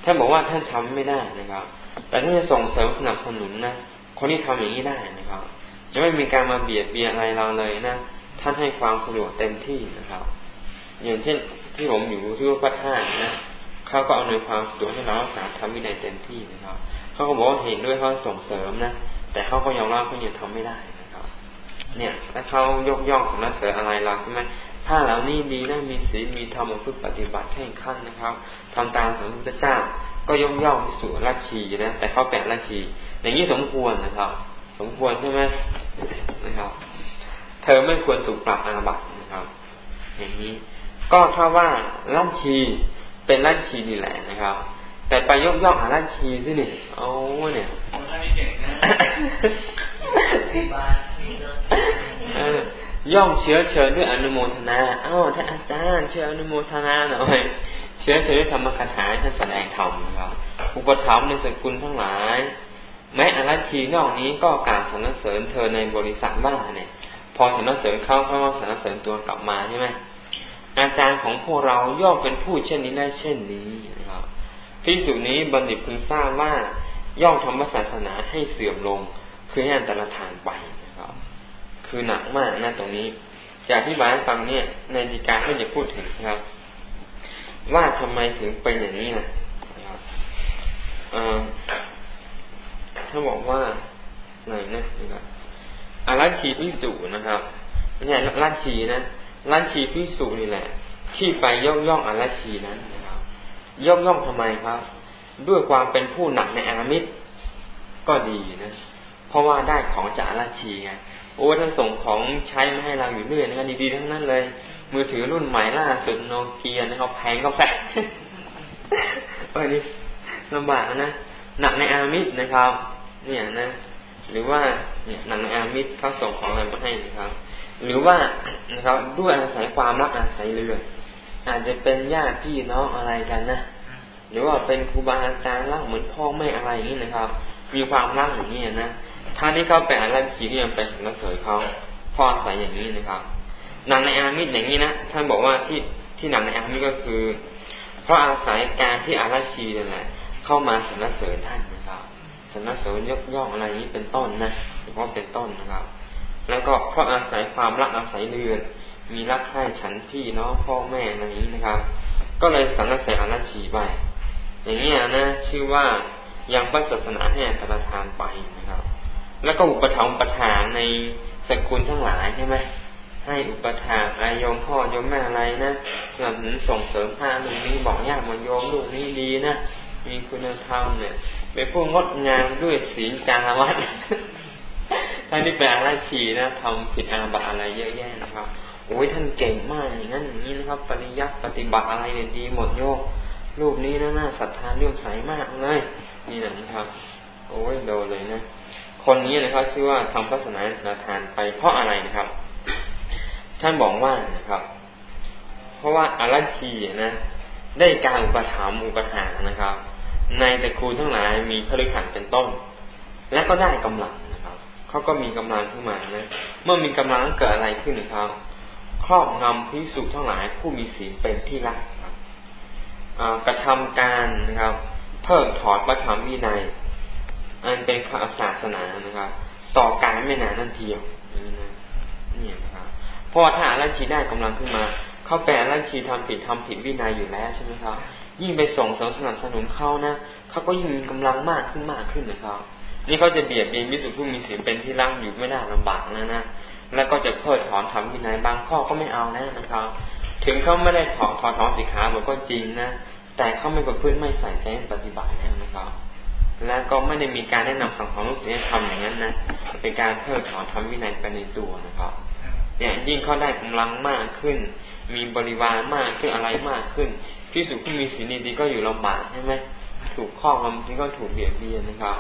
ท่านบอกว่าท่านทำไม่ได้นะครับ แต่ท่านจะส่งเสริมสนับสนุนนะ คนที่ทำอย่างนี้ได้นะครับ จะไม่มีการมาเบียดเบียนอะไรเราเลยนะท่านให้ความสะดวกเต็มที่นะครับ อย่างเช่นที่ผมอยู่ที่วัดพระธาตุนะเขาก็เอาหน่วยความสะดวกให้เรารักษาทำวินัยเต็มที่นะครับเขาก็บอกว่าเห็นด้วยเขาส่งเสริมนะแต่เขาก็ยอมรับเขายังทำไม่ได้นะครับ เนี่ยถ้าเขายกย่องสรรเสริญอะไรเราใช่ไหมถ้าเหล่านี้ดีนะมีศีลมีธรรมพึ่งปฏิบัติแข่งขั้นนะครับทำตามสมมติเจ้า ก็ย่อมย่อมพิสูจน์ราชีนะแต่เขาแปลราชี อย่างนี้สมควรนะครับ สมควรใช่ไหมนะครับ เธอไม่ควรถูกปรับอาบัตินะครับ อย่างนี้ ก็ถ้าว่าราชีเป็นราชีนี่แหละนะครับ แต่ไปยกย่องหาราชีสินี่โอ้เนี่ยย่อมเชื้อเชิญด้วยอนุโมทนาอ้าวท่านอาจารย์เชื้ออนุโมทนาหน่อยเชื้อเชิญด้วยธรรมคาถาท่านแสดงธรรมครับ อุปถัมภ์ในสกุลทั้งหลาย แม้อรัชีนอกนี้ก็กล่าวสรรเสริญเธอในบริษัทบ้างเนี่ย พอสรรเสริญเข้าเขาก็สรรเสริญตัวกลับมาใช่ไหมอาจารย์ของพวกเราย่อมเป็นผู้เช่นนี้ได้เช่นนี้นะครับที่สุดนี้บัณฑิตพึงทราบว่าย่อมทำศาสนาให้เสื่อมลง คือให้อันตรธานไปนะครับ คือหนักมากนะตรงนี้จากที่บายฟังเนี่ยในดีการก็จะพูดถึงครับ ว่าทำไมถึงเป็นอย่างนี้นะ ครับถ้าบอกว่าไหนนะนี่ครับอารัชีพิสูนะครับไม่ใช่รัชีนะรัชีพิสูนี่แหละ ที่ไปย่องย่องอารัชีนั้นนะครับ ย่องย่องทำไมครับ ด้วยความเป็นผู้หนักในอามิตรก็ดีนะ เพราะว่าได้ของจากอารัชีไงโอ้ท่านส่งของใช้มาให้เราอยู่เรื่อยนะครับดีๆทั้งนั้นเลย มือถือรุ่นใหม่ล่าสุดโนเกียนะครับแพงก็แพงวันนี้ลำบากนะหนักในอามิดนะครับ เนี่ยนะ หรือว่าเนี่ยหนักในอามิดเขาส่งของอะไรมาให้นะครับ หรือว่านะครับด้วยอาศัยความรักอาศัยเรืออาจจะเป็นญาติพี่น้องอะไรกันนะหรือว่าเป็นครูบาอาจารย์รักเหมือนพ่อแม่อะไรอย่างนี้นะครับ มีความรักอย่างนี้นะถ้านที่เขาเป็นอะไรขีที่ยังเป็นสรรเสริญเขาพออาศัยอย่างนี้นะครับหนังในอามิตอย่างนี้นะท่านบอกว่าที่ที่หนังในอามิตก็คือ เพราะอาศัยการที่อาราชีนั่นแหละเข้ามาสรรเสริญท่านนะ สรรเสริญยกย่องอะไรนี้เป็นต้นนะเฉพาะเป็นต้นนะครับ แล้วก็เพราะอาศัยความรักอาศัยเรือน มีรักใคร่ฉันพี่น้องพ่อแม่อะไรนี้นะครับ ก็เลยสรรเสริญอาราชีไปอย่างนี้นะชื่อว่ายังพระศาสนาให้อันตรธานไปนะครับ แล้วก็อุปถัมภ์ประทานในสกุลทั้งหลายใช่ไหมให้อุปถากอายมพ่อยมแม่อะไรนะสนับสนุนส่งเสริมพาลูกนี้บอกญาติมันโยมลูกนี้ดีนะมีคุณธรรมเนี่ย เป็นผู้งดงามด้วยศีลจารวัดท่านที่เป็นอาชีนะทำผิดอาบัตอะไรเยอะแยะนะครับ โอ้ยท่านเก่งมากอย่างนั้นอย่างนี้นะครับ ปริยัติปฏิบัติอะไรเนี่ยดีหมดโยกรูปนี้นะน่าศรัทธาเลื่อมใสมากเลย นี่นะครับ โอ้ยโดเลยนะคนนี้นะครับชื่อว่าทำพระศาสนาทานไปเพราะอะไรนะครับ ท่านบอกว่านะครับ เพราะว่าอารัชีนะ ได้การอุปถัมภ์อุปหานะครับ ในตระกูลทั้งหลายมีพฤขันเป็นต้น และก็ได้กำลังนะครับเขาก็มีกำลังขึ้นมานะเมื่อมีกำลังเกิดอะไรขึ้นนะครับครอบงำพิสุทั้งหลายผู้มีศีลเป็นที่รักครับกระทำการนะครับ เพิ่มถอดประธรรมวินัย อันเป็นข่าศาสนานะครับ ต่อการไม่นานนั่นเทียวนี่นะครับพราะถ้าอารัชีได้กำลังขึ้นมา เขาแปลอารัชีทำผิดทำผิดวินัยอยู่แล้วใช่ไหมครับ ยิ่งไปส่งเสริมสนับสนุนเขานะเขาก็ยิ่งมีกำลังมากขึ้นมากขึ้นนะครับ นี่เขาจะเบียดเบียนวิสุผู้มีศีลเป็นที่รักอยู่ไม่ได้ลำบากนะนะแล้วก็จะเพิกถอนทำวินัยบางข้อก็ไม่เอานะนะครับ ถึงเขาไม่ได้ถอนถอนถอนสิขาบอกก็จริงนะแต่เขาไม่ประพฤติไม่ใส่ใจปฏิบัติแล้วนะครับ และก็ไม่ได้มีการแนะนำสั่งของลูกศิษย์ทำอย่างนั้นนะเป็นการเพิกถอนทำวินัยไปในตัวนะครับเนี่ยยิ่งเขาได้กำลังมากขึ้น มีบริวารมากขึ้นอะไรมากขึ้น พิสุผู้มีศีลดีก็อยู่ลำบากใช่ไหมถูกข้อบางทีก็ถูกเบียดเบียนนะครับ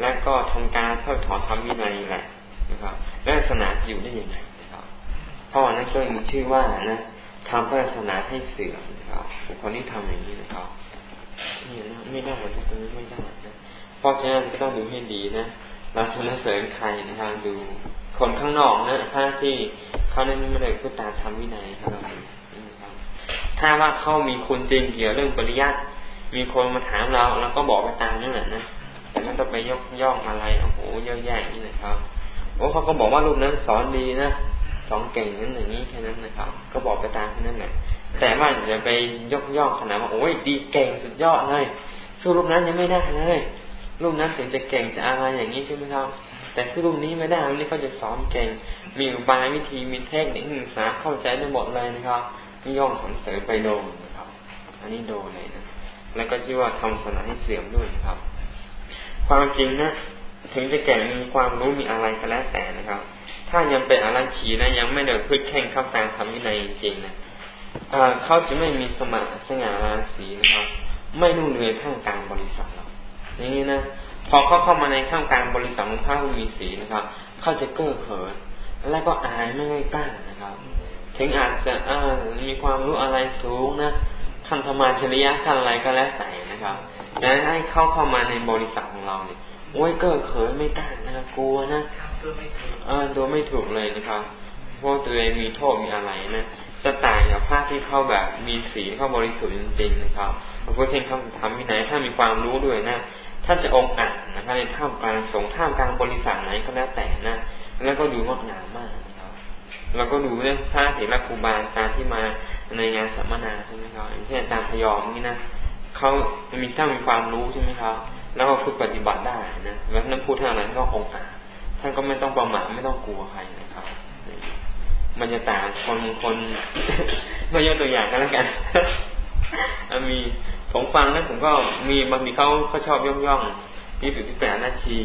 และก็ทำการเพิกถอนทำวินัยแหละนะครับและศาสนาอยู่ได้ยังไงนะครับเพราะนั้นก็มีชื่อว่านะทำศาสนาให้เสื่อมนะครับบุคคลที่ทำอย่างนี้นะครับนี่นะไม่ได้นะตรงนี้ไม่ได้นะเพราะฉะนั้นก็ต้องดูให้ดีนะเราจะนเสริญใครนะครับดูคนข้างนอกนะถ้าที่เขาไม่ได้พูดตามทำวินัยครับ ถ้าว่าเขามีคุณจริงเกี่ยวเรื่องปริยัติมีคนมาถามเราเราก็บอกไปตามนั่นแหละนะแต่ไม่ต้องไปยกย่องอะไรโอ้โหเยอะแยะนี่นะครับโอ้เขาก็บอกว่ารูปนั้นสอนดีนะสอนเก่งนั้นอย่างนี้แค่นั้นนะครับ ก็บอกไปตามแค่นั้นแหละแต่ว่าอย่าไปยกย่องขนาดว่าโอ้ยดีเก่งสุดยอดเลยสู้รูปนั้นยังไม่ได้เลยรูปนั้นถึงจะเก่งจะอะไรอย่างนี้ใช่ไหมครับ แต่สู้รูปนี้ไม่ได้รูปนี้เขาจะสอนเก่ง มีอุบายวิธีมีเทคนิคศึกษาเข้าใจได้หมดเลยนะครับ นี่ย่องสรรเสริญไปโดนนะครับ อันนี้โดนเลยนะ แล้วก็ชื่อว่าทำศาสนาให้เสื่อมด้วยครับ ความจริงนะถึงจะแก่มีความรู้มีอะไรก็แล้วแต่นะครับ ถ้ายังเป็นอารัชีนะ ยังไม่เดินพืชแข่งข้าสารทำวินัยจริงนะเขาจะไม่มีสมาสง่าราศีนะครับ ไม่นุ่งเรือยท่ามกลางบริษัทเราอย่างนี้นะพอเขาเข้ามาในท่ามกลางบริษัทของพระผู้มีศีนะครับเขาจะเก้อเขินแล้วก็อายไม่ไม่กล้านะครับ ถึงอาจจะมีความรู้อะไรสูงนะท่านธรรมาชริยะท่านอะไรก็แล้วแต่นะครับแต่ให้เข้าเข้ามาในบริษัทของเราเนี่ยโอ้ยเก้อเขินไม่กล้านะกลัวนะเออตัวไม่ถูกเลยนะครับเพราะตัวเองมีโทษมีอะไรนะจะต่างจากพระที่เข้าแบบมีสีเข้าบริสุทธิ์จริง ๆ นะครับพระพุทธเจ้าทำที่ไหนถ้ามีความรู้ด้วยนะท่านจะองค์อ่านนะครับในท่ามกลางสงท่ามกลางบริษัทไหนก็แล้วแต่นะแล้วก็ดูงดงามมาก เราก็ดูเรื่องพระเถระครูบาอาจารย์ที่มาในงานสัมมนาใช่ไหมครับอย่างเช่นอาจารย์พยอมนี่นะเขามีท่ามีความรู้ใช่ไหมครับแล้วก็คือปฏิบัติได้นะแล้วนั้นพูดท่านอะไรก็คงอ่าท่านก็ไม่ต้องประมาทไม่ต้องกลัวใครนะครับมันจะต่างคนคนไม่ยกตัวอย่างกันแล้วกันมีผมฟังนะผมก็มีบางทีเขาเขาชอบย่องย่องที่สุดที่แปดนาที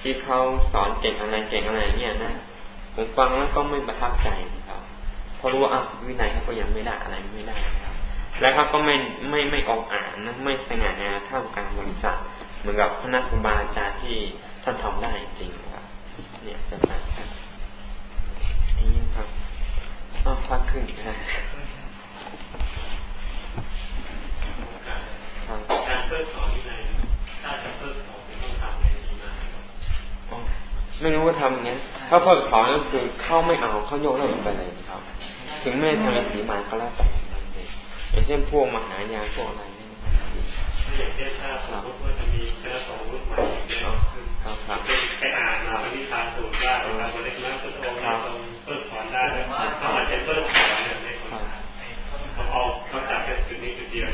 ที่เขาสอนเก่งอะไรเก่งอะไรเนี่ยนะ ผมฟังแล้วก็ไม่ประทับใจนะครับเพราะรู้ว่าอะวินัยเขาก็ยังไม่ได้อะไรไม่ได้ครับ แล้วเขาก็ไม่ไม่ไม่ออกอ่านนะไม่สง่างามท่ามกลางบริษัทเหมือนกับพระนักบุบาอาจารย์ที่ท่านทำได้จริงครับ เนี่ยจะต่างกันนี่ครับอ้าวพักขึ้นนะครับการเพิกถอนวินัยถ้าจะ ไม่รู้ว่าทำอย่างนี้ถ้าเพิกถอนก็คือเขาไม่เอาเขาโยกเลิกไปเลยครับ ถึงแม่ทำสีมาก็แล้วแต่อย่างเช่นพวกมหายาพวกอะไรนี่อย่างเช่นถ้าสมมติว่าจะมีพระสงฆ์รุ่นใหม่เนี่ยไปอ่านมาปฏิทานสูตรได้ครับคนเล็กน้อยพุทธองค์ทรงเพิกถอนได้ถ้ามันจะเพิกถอนเนี่ยในคนเขาเอาเขาจับแค่จุดนี้จุดเดียว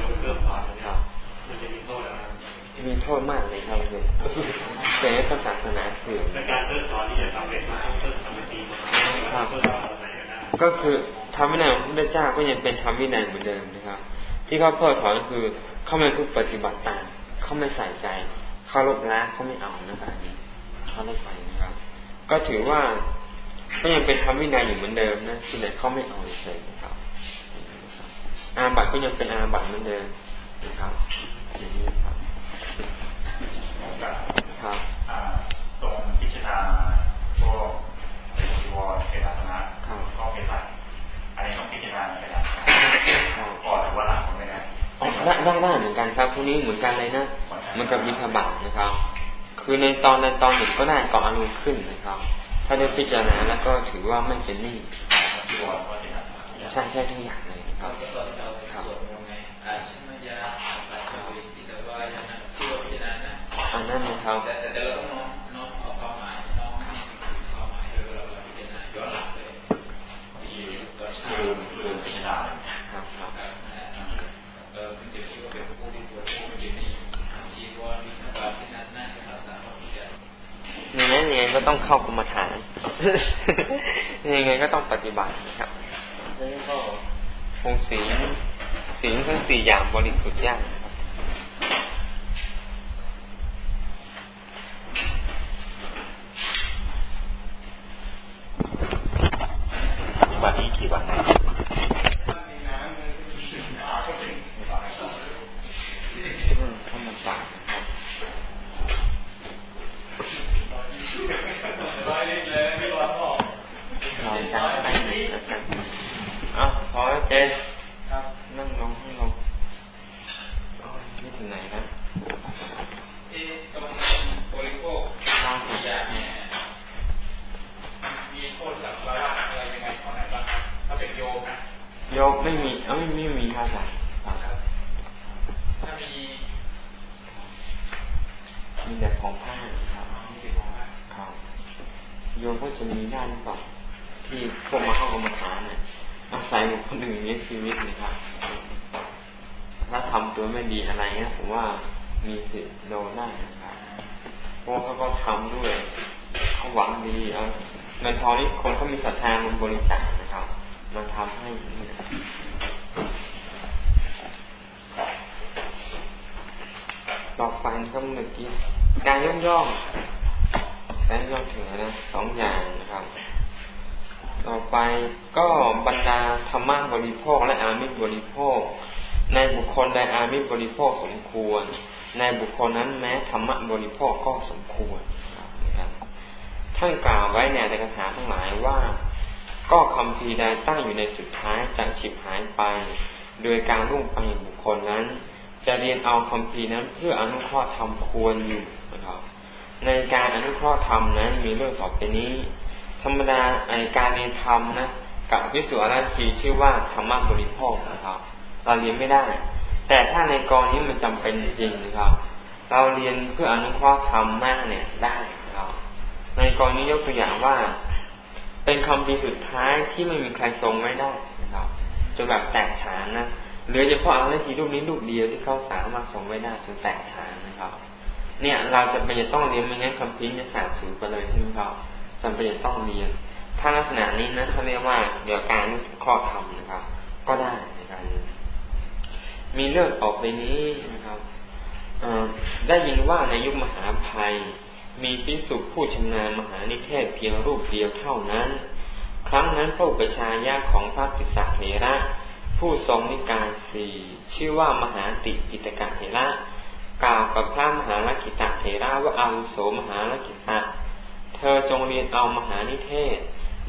มีโทษมากเลยครับเลยแต่พระศาสนาเสื่อมการเพิกถอนที่จะทำเป็นมาเพิกทำเป็นปีมาเพิกถอนไหนก็ได้ก็คือทำวินัยของพระเจ้าก็ยังเป็นทำวินัยเหมือนเดิมนะครับ ที่เขาเพิกถอนก็คือเขาไม่ทุกปฏิบัติตามเขาไม่ใส่ใจเขาลบล้างเขาไม่เอานะครับนี้เขาไม่ไปนะครับ ก็ถือว่าก็ยังเป็นทำวินัยอยู่เหมือนเดิมนะที่ไหนเขาไม่เอาเลยนะครับ อาบัตก็ยังเป็นอาบัตเหมือนเดิมนะครับอย่างนี้ครับ ครับตรงพิจารณาพวกจีวรเป็นลักษณะก็เป็นหลักอันนี้ต้องพิจารณาเป็นหลักก่อนหรือว่าหลังก็ไม่ได้ได้ได้ได้เหมือนกันครับพวกนี้เหมือนกันเลยนะมันกับมิถบาทนะครับ คือในตอนในตอนหนึ่งก็ได้ก่อนอารมณ์ขึ้นนะครับ ถ้าได้พิจารณาแล้วก็ถือว่าไม่เป็นหนี้ใช่ใช่ทุกอย่างเลยครับ นนั้นนะครับแต่แต่เราต้องน้อมน้อมเอาความหมายน้อมความหมายโดยเราเราพิจารณาย้อนหลังเลยที่ก็ใช่คือพิจารณาครับครับเออคุณจะชื่อว่าเป็นผู้ที่ควรผู้ที่มีจีวรมีบาตรที่นั้นน่าจะรักษาว่าที่จะยังไงยังไงก็ต้องเข้ากรรมฐานยังไงก็ต้องปฏิบัติครับแล้วก็คงศีลศีลทั้งสี่อย่างบริสุทธิ์ยากกี่วัน นะ มก็จะมีด้านเปล่าที่พวกมาเข้ากรรมฐานเนี่ยอาศัยบุคคลอื่นเลี้ยงชีวิตนะครับ ถ้าทำตัวไม่ดีอะไรเงี้ยผมว่ามีสิทธิ์โดนได้นะครับเพราะเขาก็ทำด้วยเขาหวังดีเอาเงินทองนี่คนเขามีศรัทธามันบริจาคนะครับมันทำให้ต่อไปก็เมื่อกี้การย่อมย่อ มการย่อมถึงนะสองอย่างนะครับ ต่อไปก็บรรดาธรรมะบริโภคและอามิตบริโภค ในบุคคลใดอามิตบริโภคสมควร ในบุคคลนั้นแม้ธรรมะบริโภคก็สมควรนะครับท่านกล่าวไว้ในในคาถาทั้งหลายว่า ก็คำพีใดตั้งอยู่ในสุดท้ายจะฉิบหายไป โดยการรุ่งไปบุคคลนั้น จะเรียนเอาคำพีนั้นเพื่ออนุเคราะห์ธรรมควรอยู่นะครับ ในการอนุเคราะห์ธรรมนั้นมีเรื่องต่อไปนี้ ธรรมดาในการเรียนธรรมนะกับวิสุทธิชีชื่อว่าธรรมะบริโภคนะครับ เราเรียนไม่ได้ แต่ถ้าในกรณีมันจำเป็นจริงนะครับ เราเรียนเพื่ออนุเคราะห์ธรรมมากเนี่ยได้นะครับในกรณียกตัวอย่างว่า เป็นคำพีสุดท้ายที่ไม่มีใครทรงไว้ได้นะครับจนแบบแตกฉานนะเหลือเฉพาะอาชีรูปนี้รูปเดียวที่เขาสามารถทรงไว้ได้จนแตกฉานนะครับ เนี่ย เราจะเป็นจะต้องเรียนไม่งั้นคำพีจะสาบสูญไปเลยใช่ไหมครับจำเป็นจะต้องเรียน ถ้าลักษณะนี้นะเขาเรียกว่าเดี๋ยวการข้อธรรมนะครับ ก็ได้ในการมีเรื่องออกไปนี้นะครับได้ยินว่าในยุคมหาภัย มีพิสุผู้ชำนาญมหานิเทศเพียงรูปเดียวเท่านั้น ครั้งนั้นพระอุปชายาของพระติสักเถระ ผู้ทรงนิกายสี่ชื่อว่ามหาติปิตกะเถระ กล่าวกับพระมหาลกิตะเถระว่าอาวุโสมหาลกิตะ เธอจงเรียนเอามหานิเทศ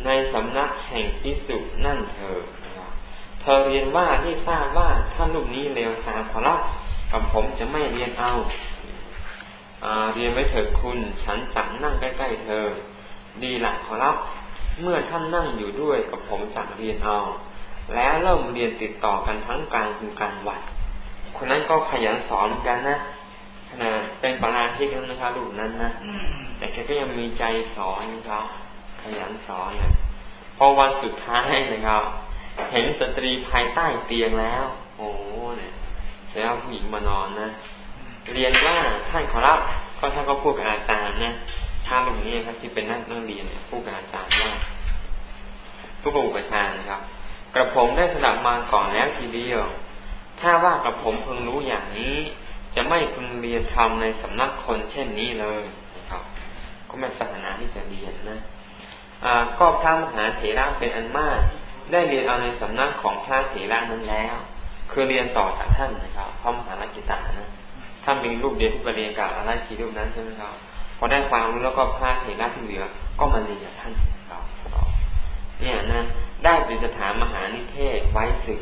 ในสำนักแห่งพิสุนั่นเธอเธอเรียนว่าที่ทราบว่าท่านลูกนี้เลวสามขอรับกับผมจะไม่เรียนเอาเรียนไว้เถิดคุณ ฉันจังนั่งใกล้ๆเธอ ดีหลักขอรับ เมื่อท่านนั่งอยู่ด้วยกับผมจักเรียนเอา แล้วเริ่มเรียนติดต่อกันทั้งกลางคืนกลางวันคนนั้นก็ขยันสอนกันนะ ขนาดเป็นปราชิกนะครับลูกนั้นนะแต่แกก็ยังมีใจสอนครับขยันสอนนะพอวันสุดท้ายนะครับ เห็นสตรีภายใต้เตียงแล้ว โอ้เนี่ยแล้วผู้หญิงมานอนนะเรียนว่าท่านขอรับก็ท่านก็พูดกับอาจารย์นะถ้าตรงนี้ครับที่เป็นนักนักเรียนพูดกับอาจารย์ว่าผู้บุประชานะครับ กระผมได้สดับมาก่อนแล้วทีเดียว ถ้าว่ากระผมเพิ่งรู้อย่างนี้ จะไม่พึงเรียนทำในสำนักคนเช่นนี้เลยนะครับ ก็ไม่ปรารถนาที่จะเรียนนะอ่าก็พระมหาเถระเป็นอันมาก ได้เรียนเอาในสำนักของพระเถระนั้นแล้ว คือเรียนต่อจากท่านนะครับพระมหาลกิตานะถ้ามีรูปเดียวที่ไปเรียนกับอะไรชีรูปนั้นใช่ไหมครับพอได้ความรู้แล้วก็พาเห็นหน้าที่เหลือ ก็มาเรียนกับท่านครับเนี่ยนะได้เป็นสถานมหานิเทศไว้สึก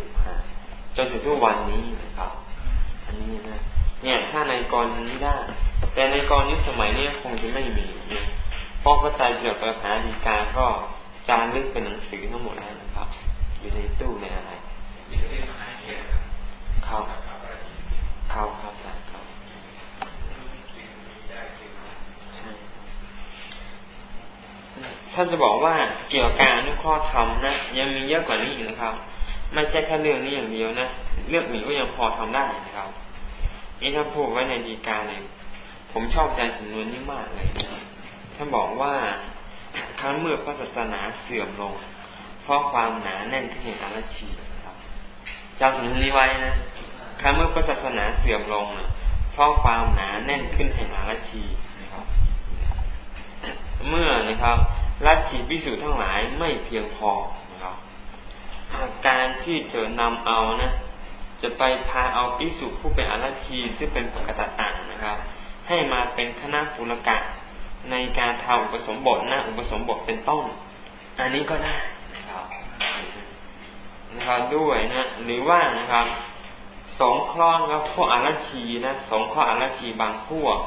จนถึงทุกวันนี้นะครับอันนี้นะ เนี่ย ถ้าในกรณีได้ แต่ในกรณีสมัยนี้คงจะไม่มีเนี่ยเพราะพระไตรปิฎกปัญหาดีกาก็จารึกเป็นหนังสือทั้งหมดแล้วนะครับ อยู่ในตู้ในอะไรเข้าเข้าครับท่านจะบอกว่าเกี่ยวกับการอนุเคราะห์ธรรมนะยังมีเยอะกว่านี้อีกนะครับ ไม่ใช่แค่เรื่องนี้อย่างเดียวนะ เรื่องอื่นก็ยังพอทำได้นะครับ นี่ถ้าพูดไว้ในดีกาเลยผมชอบใจสำนวนนี้มากเลยท่านบอกว่าครั้งเมื่อพระศาสนาเสื่อมลง เพราะความหนาแน่นที่เห็นอารชีครับจำสำนวนนี้ไว้นะครั้งเมื่อพระศาสนาเสื่อมลงเพราะความหนาแน่นขึ้นแห่งอารชีนะครับ เมื่อนะครับลัทธิพิสูจน์ทั้งหลายไม่เพียงพอนะครับการที่จะนำเอานะ จะไปพาเอาพิสุผู้เป็นอารัชีซึ่งเป็นปกตต่างนะครับ ให้มาเป็นคณะปุรกะในการทำอุปสมบทหนะอุปสมบทเป็นต้น อันนี้ก็ได้นะครับนะครับด้วยนะหรือว่านะครับสงคราะห์ครับพวกอารัชีนะสงเคราะห์อารัชีบางพวก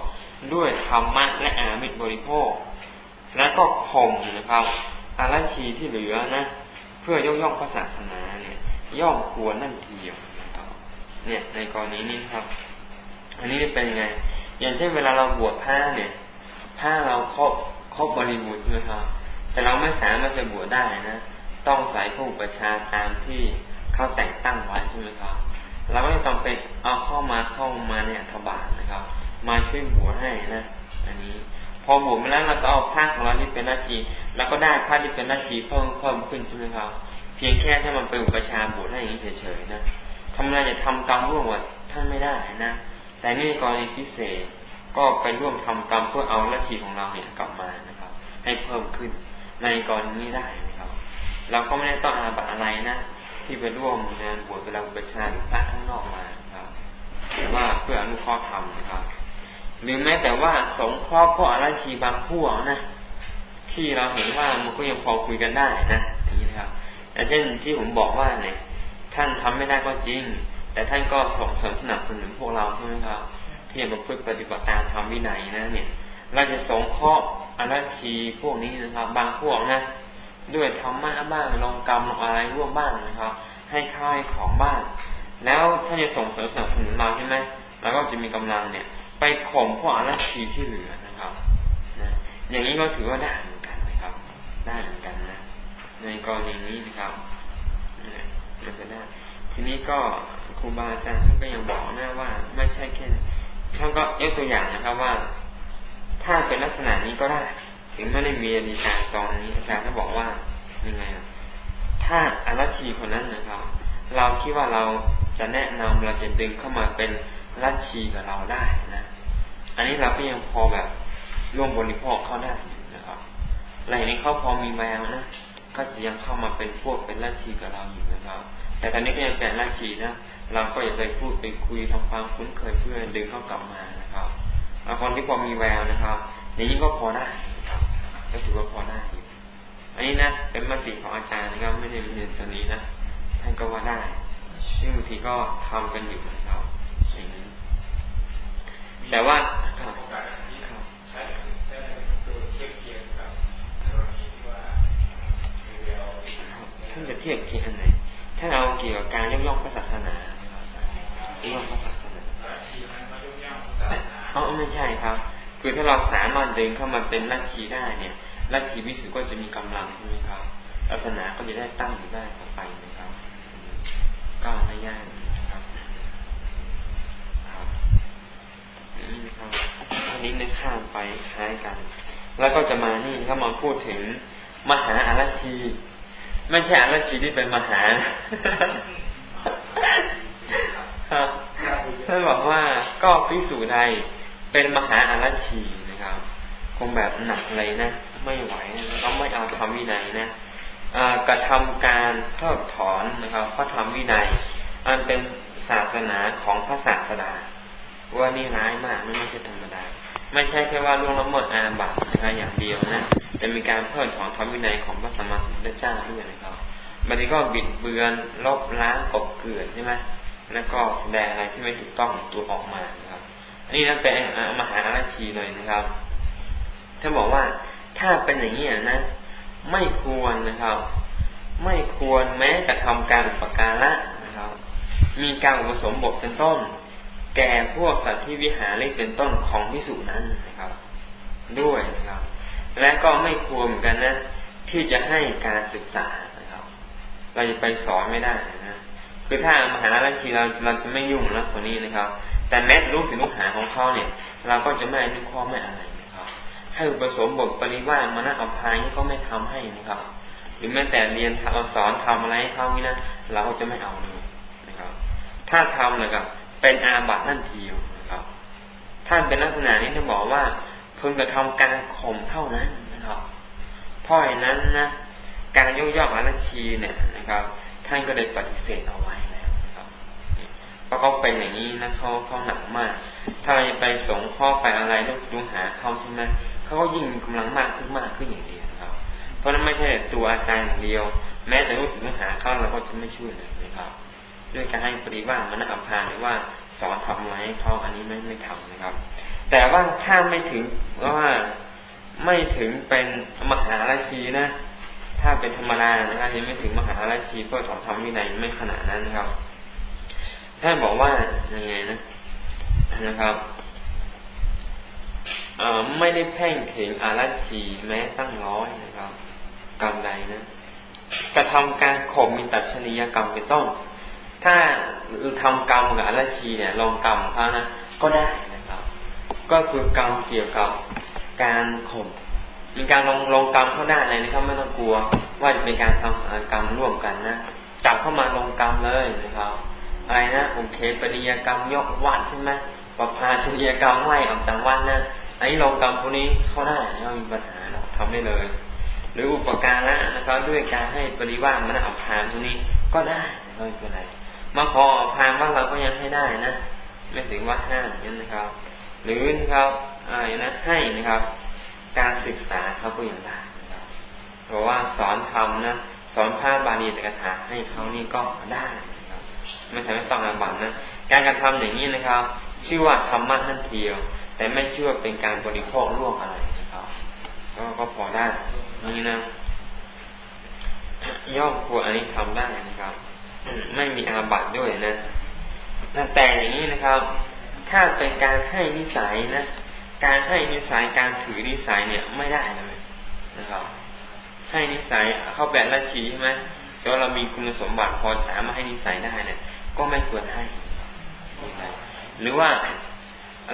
ด้วยธรรมะและอามิตรบริโภค แล้วก็ข่มนะครับอารัชีที่เหลือนะ เพื่อยกย่องพระศาสนาเนี่ยย่อมควรนั่นเดียว เนี่ย ในกรณีนี้ครับ อันนี้เป็นยังไง อย่างเช่นเวลาเราบวชผ้าเนี่ย ผ้าเราครบครบบริบูรณ์ใช่ไหมครับ แต่เราไม่สามารถจะบวชได้นะ ต้องใส่ผู้ประชาตามที่เขาแต่งตั้งไว้ใช่ไหมครับ เราก็ต้องไปเอาเข้ามาเข้ามาเนี่ยทบาทนะครับ มาช่วยบวชให้นะ อันนี้พอบวชมาแล้วเราก็เอาผ้าของเราที่เป็นนาทีแล้วก็ได้ผ้าที่เป็นนาทีเพิ่มเพิ่มขึ้นใช่ไหมครับ เพียงแค่ถ้ามันเป็นอุปชาบวชให้อย่างนี้เฉยๆนะ ทำงานจะทำกรรมร่วมกับท่านไม่ได้นะ แต่นี่กรณีพิเศษก็ไปร่วมทำกรรมเพื่อเอาละชีของเราเนี่ยกลับมานะครับ ให้เพิ่มขึ้นในกรณีนี้ได้นะครับ เราก็ไม่ได้ต้องอาบัตอะไรนะที่ไปร่วมงานบวชเวลาประชาหรือพระข้างนอกมาครับแต่ว่าเพื่ออนุเคราะห์ธรรมนะครับ หรือแม้แต่ว่าสงเคราะห์พวกอาชีบางพวกนะที่เราเห็นว่ามันก็ยังพอคุยกันได้นะอย่างนี้นะครับอย่างเช่นที่ผมบอกว่าเนี่ย ท่านทำไม่ได้ก็จริง แต่ท่านก็ส่งเสริมสนับสนุนพวกเราใช่ไหมครับที่จะประพฤติปฏิบัติตามธรรมวินัยนะเนี่ย เราจะสงเคราะห์อาชีพวกนี้นะครับ บางพวกนะด้วยธรรมะบ้างลงกรรมลงอะไรร่วมบ้างนะครับ ให้ข้าวให้ของบ้าง แล้วถ้านจะส่งเสริมสนับสนุนเราใช่ไหมเราก็จะมีกำลังเนี่ย ไปข่มพวกอรัชีที่เหลือนะครับนะอย่างนี้ก็ถือว่าได้เหมือนกันนะครับ ได้เหมือนกันนะ ในกรณีนี้นะครับ นจะได้ ทีนี้ก็ครูบาอาจารย์ท่านก็ยังบอกนะว่า ไม่ใช่แค่ท่านก็ยกตัวอย่างนะครับว่า ถ้าเป็นลักษณะนี้ก็ได้ ถึงไม่ได้มีอดีการตอนนี้ อาจารย์ก็บอกว่ายังไงถ้าอารัชีคนนั้นนะครับ เราคิดว่าเราจะแนะนำเราจะดึงเข้ามาเป็นรัชีกับเราได้นะ อันนี้เราก็ยังพอแบบร่วมบริโภคเข้าได้นะครับอะไรนี้เขาพอมีแววนะ ก็จะยังเข้ามาเป็นพวกเป็นรัชีกับเราอยู่นะครับ แต่ตอนนี้ก็ยังเป็นรัชีนะ เราก็อย่าไปพูดไปคุยทำความคุ้นเคยเพื่อดึงเข้ากลับมานะครับคนที่พอมีแววนะครับอย่างนี้ก็พอได้ก็ถือว่าพอได้อยู่อันนี้นะเป็นมติของอาจารย์นะครับไม่ได้เรียนตัวนี้นะท่านก็ว่าได้ซึ่งบางทีก็ทำกันอยู่นะครับอย่างนี้แต่ว่าครับ ท่านจะเทียบเคียงอันไหนถ้าเอาเกี่ยวกับการยกย่องพระศาสนายกย่องพระศาสนาอ๋อไม่ใช่ครับ คือถ้าเราสามารถดึงเข้ามาเป็นลัทธิได้เนี่ยลัทธิวิสุทธ์ก็จะมีกำลังใช่ไหมครับศาสนาก็จะได้ตั้งอยู่ได้ต่อไปนะครับก็ไม่ยากนะครับครับนี่นะครับอันนี้ในข้ามไปคล้ายกัน แล้วก็จะมานี่ก็มาพูดถึงมหาอารัชี ไม่ใช่อารัชีที่เป็นมหาครับท่านบอกว่าก็พิสูจน์ใดเป็นมหาอารัชีนะครับ คงแบบหนักเลยนะ ไม่ไหวก็ไม่เอาธรรมวินัยนะกระทำการเพิกถอนนะครับพระธรรมวินัย อันเป็นศาสนาของพระศาสดาว่านี่ร้ายมากไม่ใช่ธรรมดา ไม่ใช่แค่ว่าล่วงละเมิดอาบัตินะครับอย่างเดียวนะแต่มีการเพิกถอนธรรมวินัยของพระสัมมาสัมพุทธเจ้าด้วยนะครับบางทีก็บิดเบือนลบล้างกบเกลื่อนใช่ไหมแล้วก็แสดงอะไรที่ไม่ถูกต้องตัวออกมานะครับนี่นั่นเป็นมหาอาชีเลยนะครับถ้าบอกว่าถ้าเป็นอย่างนี้นะ ไม่ควรนะครับ ไม่ควรแม้แต่ทำการอุปการะนะครับ มีการอุปสมบทเป็นต้น แก่พวกสัตว์ที่วิหารเล็กเป็นต้นของพิสุนั้นนะครับ ด้วยนะครับ และก็ไม่ควรเหมือนกันนะ ที่จะให้การศึกษานะครับ เราจะไปสอนไม่ได้นะคือถ้ามหาลัชีเราเราจะไม่ยุ่งนะคนนี้นะครับ แต่แม้ลูกศิษย์ลูกหาของเขาเนี่ย เราก็จะไม่นึกข้อไม่อะไรนะครับ ให้อุปสมบทปริวาสมานะอภัยนี่ก็ไม่ทำให้นะครับ หรือแม้แต่เรียนทำสอนทำอะไรให้เขานี่นะเราก็จะไม่เอาเลยนะครับ ถ้าทำเลยครับ เป็นอาบัตินั่นทีอยู่นะครับ ท่านเป็นลักษณะนี้จะบอกว่าเพิ่งกระทำการข่มเท่านั้นนะครับเพราะฉะนั้นนะการยกย่องอารัชีเนี่ยนะครับ ท่านก็เลยปฏิเสธเอาไว้แล้วครับเพราะเขาเป็นอย่างนี้นะเขาเขาหนักมาก ถ้าเราจะไปสงข้อไปอะไรลูกดูหาเขาใช่ไหมเขาก็ยิ่งกำลังมากขึ้นมากขึ้นอย่างเดียวครับ เพราะนั้นไม่ใช่ตัวอาจารย์อย่างเดียว แม้แต่ลูกศิษย์หาเขาเราก็จะไม่ช่วยเลย ด้วยการให้ปริว่ามันอับทานหรือว่าสอนทำอะไรให้เขาอันนี้ไม่ไม่ทำนะครับ แต่ว่าถ้าไม่ถึงว่าไม่ถึงเป็นมหาราชีนะ ถ้าเป็นธรรมดานะครับยังไม่ถึงมหาราชีเพื่อถอนธรรมวินัยไม่ขนาดนั้นนะครับท่านบอกว่ายังไงนะนะครับไม่ได้แพ่งถึงอารัชีแม้ตั้งร้อยนะครับกรรมใดนะกระทำการข่มมีตัชนียกรรมเป็นต้น ถ้าทำกรรมกับอรัชีเนี่ยลงกรรมเขานะก็ได้นะครับ ก็คือกรรมเกี่ยวกับการข่มมีการลงลงกรรมเขาได้เลยนะครับไม่ต้องกลัว ว่าจะเป็นการทำสารกรรมร่วมกันนะจับเข้ามาลงกรรมเลยนะครับ อะไรนะโอเคปริยกรรมยกวัดใช่ไหมปภาชนียกรรมไล่ออกจากวัดนะอันนี้ลงกรรมพวกนี้เข้าได้ไม่มีปัญหาหรอกทำได้เลย หรืออุปการะนะครับด้วยการให้ปริวาสมันอับพานพวกนี้ก็ได้ไม่เป็นไร มาขออภานว่าเราก็ยังให้ได้นะไม่ถึงว่าห้ามนี่นะครับ หรือนะครับอะไรนะให้นะครับ การศึกษาเขาก็ยังได้นะครับเพราะว่าสอนทำนะสอนพระบาลีตกถาให้เขานี่ก็ได้นะครับไม่ใช่ไม่ต้องอาบัตนะการกระทำอย่างนี้นะครับ ชื่อว่าธรรมะนั่นเทียว แต่ไม่ชื่อว่าเป็นการบริโภคร่วมอะไรนะครับก็ก็พอได้นี่นะย่อมควรอันนี้ทำได้นะครับ ไม่มีอาบัตด้วยนะแต่อย่างนี้นะครับ ถ้าเป็นการให้นิสัยนะ การให้นิสัยการถือนิสัยเนี่ยไม่ได้เลยนะครับ ให้นิสัยเข้าแบบละชีใช่ไหมแต่ว่าเรามีคุณสมบัติพอสามารถให้นิสัยได้เนี่ย ก็ไม่ควรให้ หรือว่า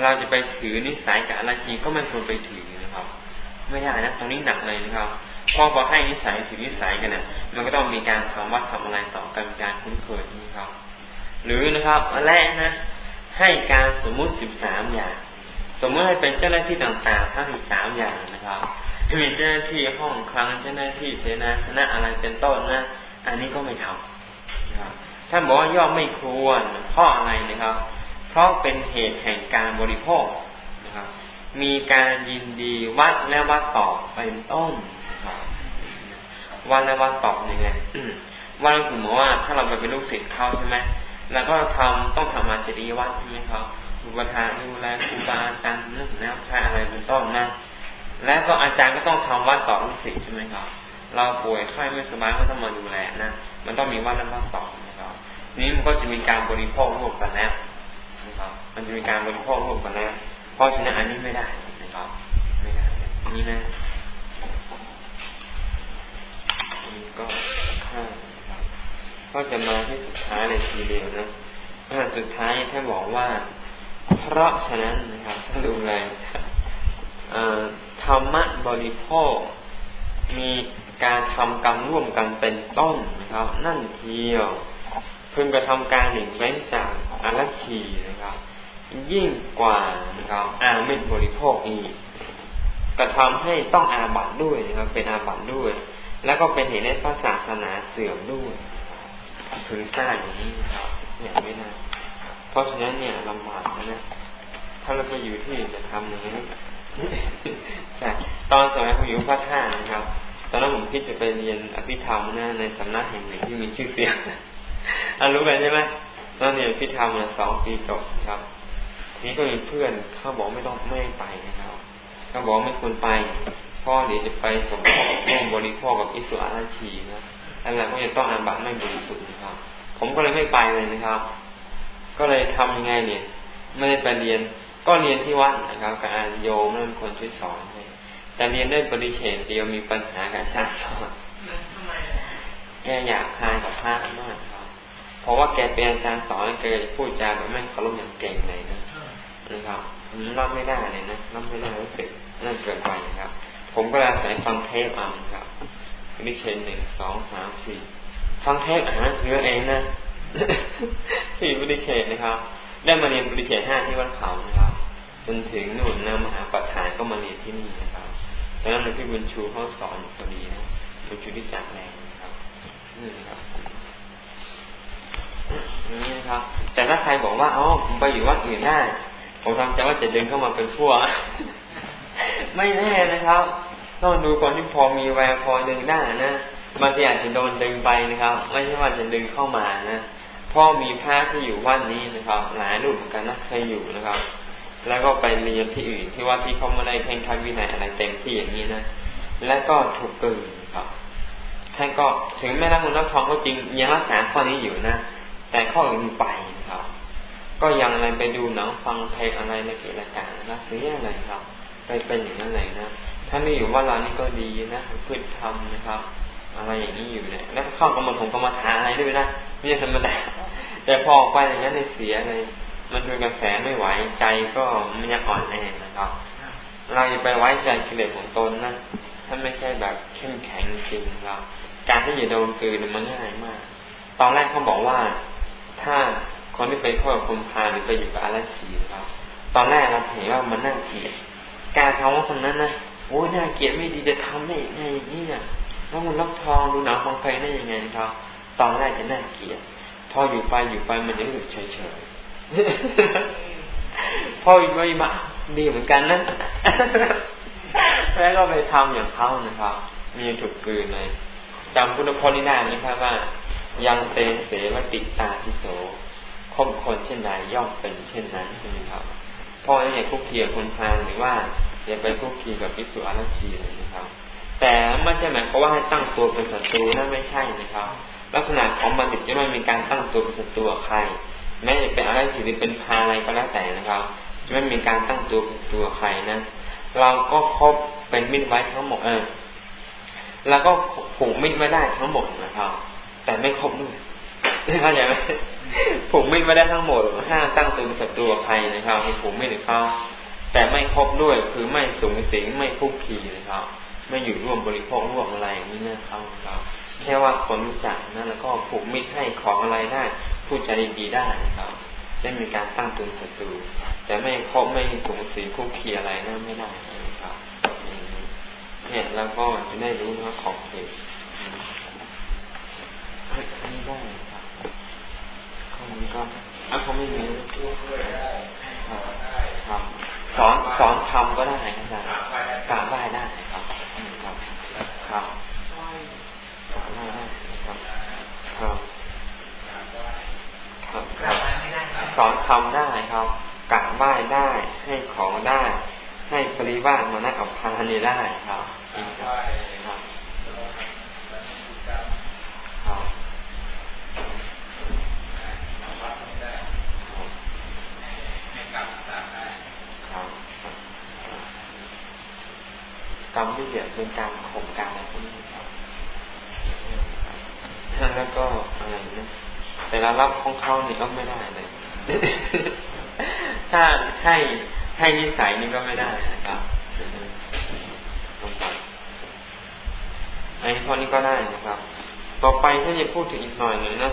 เราจะไปถือนิสัยกับละชีก็ไม่ควรไปถือนะครับ ไม่ได้นะตรงนี้หนักเลยนะครับ พอพอให้นิสัยถือนิสัยกันเนี่ยมันก็ต้องมีการทำวัดทำอะไรต่อกันการคุ้นเคยนะครับ หรือนะครับและนะให้การสมมุติสิบสามอย่าง สมมติให้เป็นเจ้าหน้าที่ต่างๆทั้งสิบสามอย่างนะครับให้มีเจ้าหน้าที่ห้องคลังเจ้าหน้าที่เสนาสนะอะไรเป็นต้นนะอันนี้ก็ไม่ทำนะครับท่านบอกว่าย่อมไม่ควรเพราะอะไรนะครับ เพราะเป็นเหตุแห่งการบริโภคนะครับ มีการยินดีวัดและวัดตอบเป็นต้น วัดและวัดตอบยังไงวัดก็คือหมายว่าถ้าเราไปเป็นลูกศิษย์เขาใช่ไหมแล้วก็ทำต้องทำมาจริยวัดใช่ไหมครับอุปทานดูแลครูบาอาจารย์เรื่องแนวใช้อะไรเป็นต้นนะและก็อาจารย์ก็ต้องทำวัดต่อลูกศิษย์ใช่ไหมครับ เราป่วยไข้ไม่สบายก็ต้องมาดูแลนะมันต้องมีวัดและวัดต่อนะครับนี้มันก็จะมีการบริโภคร่วมกันแล้วนะครับ มันจะมีการบริโภคร่วมกันแล้วเพราะฉะนั้นอันนี้ไม่ได้นะครับ ไม่ได้นี่นะ นี่ก็ข้าก็จะมาที่สุดท้ายในทีเดียวนะสุดท้ายท่านบอกว่า เพราะฉะนั้นนะครับถ้าดูเลยธรรมะบริโภค มีการทำกรรมร่วมกันเป็นต้นนะครับ นั่นเทียวพึงกระทำการหนึ่งเว้นจากอารัชีนะครับ ยิ่งกว่านะครับอาไม่บริโภคอีกกระทำให้ต้องอาบัตด้วยนะครับ เป็นอาบัตด้วย แล้วก็เป็นเหตุให้พระศาสนาเสื่อมด้วยถึงสร้างอย่างนี้นะครับเนี่ยไม่ได้เพราะฉะนั้นเนี่ยลำบากนะ ถ้าเราไปอยู่ที่จะทำอย่างนี้ใช่ตอนสมัยผมอยู่พระท่านะครับ ตอนนั้นผมคิดจะไปเรียนอภิธรรมนะในสำนักแห่งหนึ่งที่มีชื่อเสียงอันรู้กันใช่ไหมตอนเรียนอภิธรรมสองปีจบครับนี้ก็มีเพื่อนเขาบอกไม่ต้องไม่ไปนะครับเขาบอกไม่ควรไป พ่อเดี๋ยวจะไปสมทบร่วมบริโภคกับอิสุอาราชีนะอะไรก็จะต้องอาบัตไม่บริสุทธิ์นะครับ ผมก็เลยไม่ไปเลยนะครับ ก็เลยทำยังไงเนี่ย ไม่ได้ไปเรียน ก็เรียนที่วัดนะครับกับอาโยมนั่นคนช่วยสอนให้แต่เรียนได้ปริเฉดเดียวมีปัญหากับอาจารย์สอนแกอยากคายกับพระมากครับ เพราะว่าแกเป็นอาจารย์สอนแกจะพูดจาแบบไม่เคารพอย่างเก่งเลยนะนะครับผมรับไม่ได้เลยนะรับไม่ได้รู้สึกนั่นเกินไปนะครับ ผมก็อาศัยฟังเทปเอาครับปริเฉดหนึ่งสองสามสี่ฟังเทปอ่านเสือเองนะสี่บริเขตนะครับ ได้มาเรียนบริเขตห้าที่วัดเขานะครับจนถึงนู่นนะมหาปัจฐานก็มาเรียนที่นี่นะครับตอนนั้นพี่บุญชูเขาสอนพอดีนะบุญชูที่จากแรงนะครับนี่นะครับ แต่ถ้าใครบอกว่าอ๋อผมไปอยู่วัดอื่นได้ ผมทำใจว่าจะดึงเข้ามาเป็นพวกไม่แน่นะครับ ต้องดูคนที่พอมีแววพอดึงได้นะบางทีอาจจะโดนดึงไปนะครับ ไม่ใช่ว่าจะดึงเข้ามานะพ่อมีพระที่อยู่วัดนี้นะครับ หลายรุ่นกันนะเคยอยู่นะครับ แล้วก็ไปเรียนที่อื่นที่ว่าที่เขาไม่ได้เพ่งคัดวินัยอะไรเต็มที่อย่างนี้นะแล้วก็ถูกเกินครับท่านก็ถึงแม้นักบุญนักทองก็จริงยังรักษาข้อนี้อยู่นะแต่ข้ออื่นไปครับ ก็ยังอะไรไปดูหนังฟังเพลงอะไรในกิจการนะซื้ออะไรครับ ไปเป็นอย่างนั้นเลยนะ ถ้าไม่อยู่ว่าเรานี่ก็ดีนะพืชทำนะครับ อะไรอย่างนี้อยู่เนี่ยแล้วเข้ากรรมฐานกรรมฐานอะไรด้วยนะไม่ใช่ธรรมดาแต่พอออกไปอย่างนั้นในเสียเลยมันดูกระแสไม่ไหวใจก็มันยังอ่อนแอนะครับ เราไปไว้ใจกิเลสของตนนะถ้าไม่ใช่แบบเข้มแข็งจริงครับการที่จะโดนกืนมันง่ายมาก ตอนแรกเขาบอกว่า ถ้าคนที่ไปเข้ากับคนพาหรือไปอยู่กับอาราชีครับตอนแรกเราเห็นว่ามันน่าเกลียดการทำว่าคนนั้นนะ โอ้น่าเกลียดไม่ดีจะทำได้ยังไงอย่างนี้เนี่ยแล้วมันรับทองดูหนังฟังเพลงได้ยังไงครับ ตอนแรกจะน่าเกลียดพออยู่ไปอยู่ไปมันจะรู้สึกเฉยเฉยพออยู่ไปมาดีเหมือนกันนะแล้วก็ไปทำอย่างเขานะครับ มีถูกกืนเลยจำพุทธพจน์นี้ได้ไหมครับว่า ยังเตเสวติตาทิโสคบคนเช่นใดย่อมเป็นเช่นนั้นใช่ไหมครับพ่ออย่าคุกคีกับคนพาลหรือว่า อย่าไปคุกคีกับพิสุอารัชีเลยนะครับ แต่ไม่ใช่หมายความว่าให้ตั้งตัวเป็นศัตรูนั่นไม่ใช่นะครับ ลักษณะของบัณฑิตจะไม่มีการตั้งตัวเป็นศัตรูกับใครแม้จะเป็นอะไรชีวิตเป็นพาอะไรก็แล้วแต่นะครับจะไม่มีการตั้งตัวเป็นตัวใครนะเราก็คบเป็นมิตรไว้ทั้งหมดเออแล้วก็ผูกมิตรไว้ได้ทั้งหมดนะครับ แต่ไม่ครบด้วยเข้าใจไหมผูกมิตรไว้ได้ทั้งหมดห้ามตั้งตัวเป็นศัตรูกับใครนะครับผูกมิตรเขา แต่ไม่ครบด้วยคือไม่สูงสิงไม่คุกคีนะครับ ไม่อยู่ร่วมบริโภคร่วมอะไรนี่นะครับครับแค่ว่าคนรู้จักนะแล้วก็ผูกมิตรให้ของอะไรได้พูดใจดีได้นะครับจะมีการตั้งตัวศัตรูแต่ไม่ครบไม่สูงสิงคุกคีอะไรนั่นไม่ได้นะครับเนี่ยแล้วก็จะได้รู้ว่าขอบเขตอันนี้ได้ครับข้อนี้ก็อะเขาไม่มีครับ สอนสอนทำก็ได้อาจารย์กราบไหว้ได้ครับครับครับกราบไหว้ได้ครับครับครับสอนทำได้ครับกราบไหว้ได้ ให้ของได้ ให้ปริวาสมานักอับพานี่ได้ครับครับ กรรมที่เดียเป็นการข่มการอะไรพวกนี้ครับแล้วก็อะไรนะแต่เรารับของเขานี่ก็ไม่ได้เลย ถ้าให้ให้นิสัยนี่ก็ไม่ได้นะครับไอ้ข้อนี้ก็ได้นะครับ ต่อไปถ้าจะพูดถึงอีกหน่อยหนึ่งนะ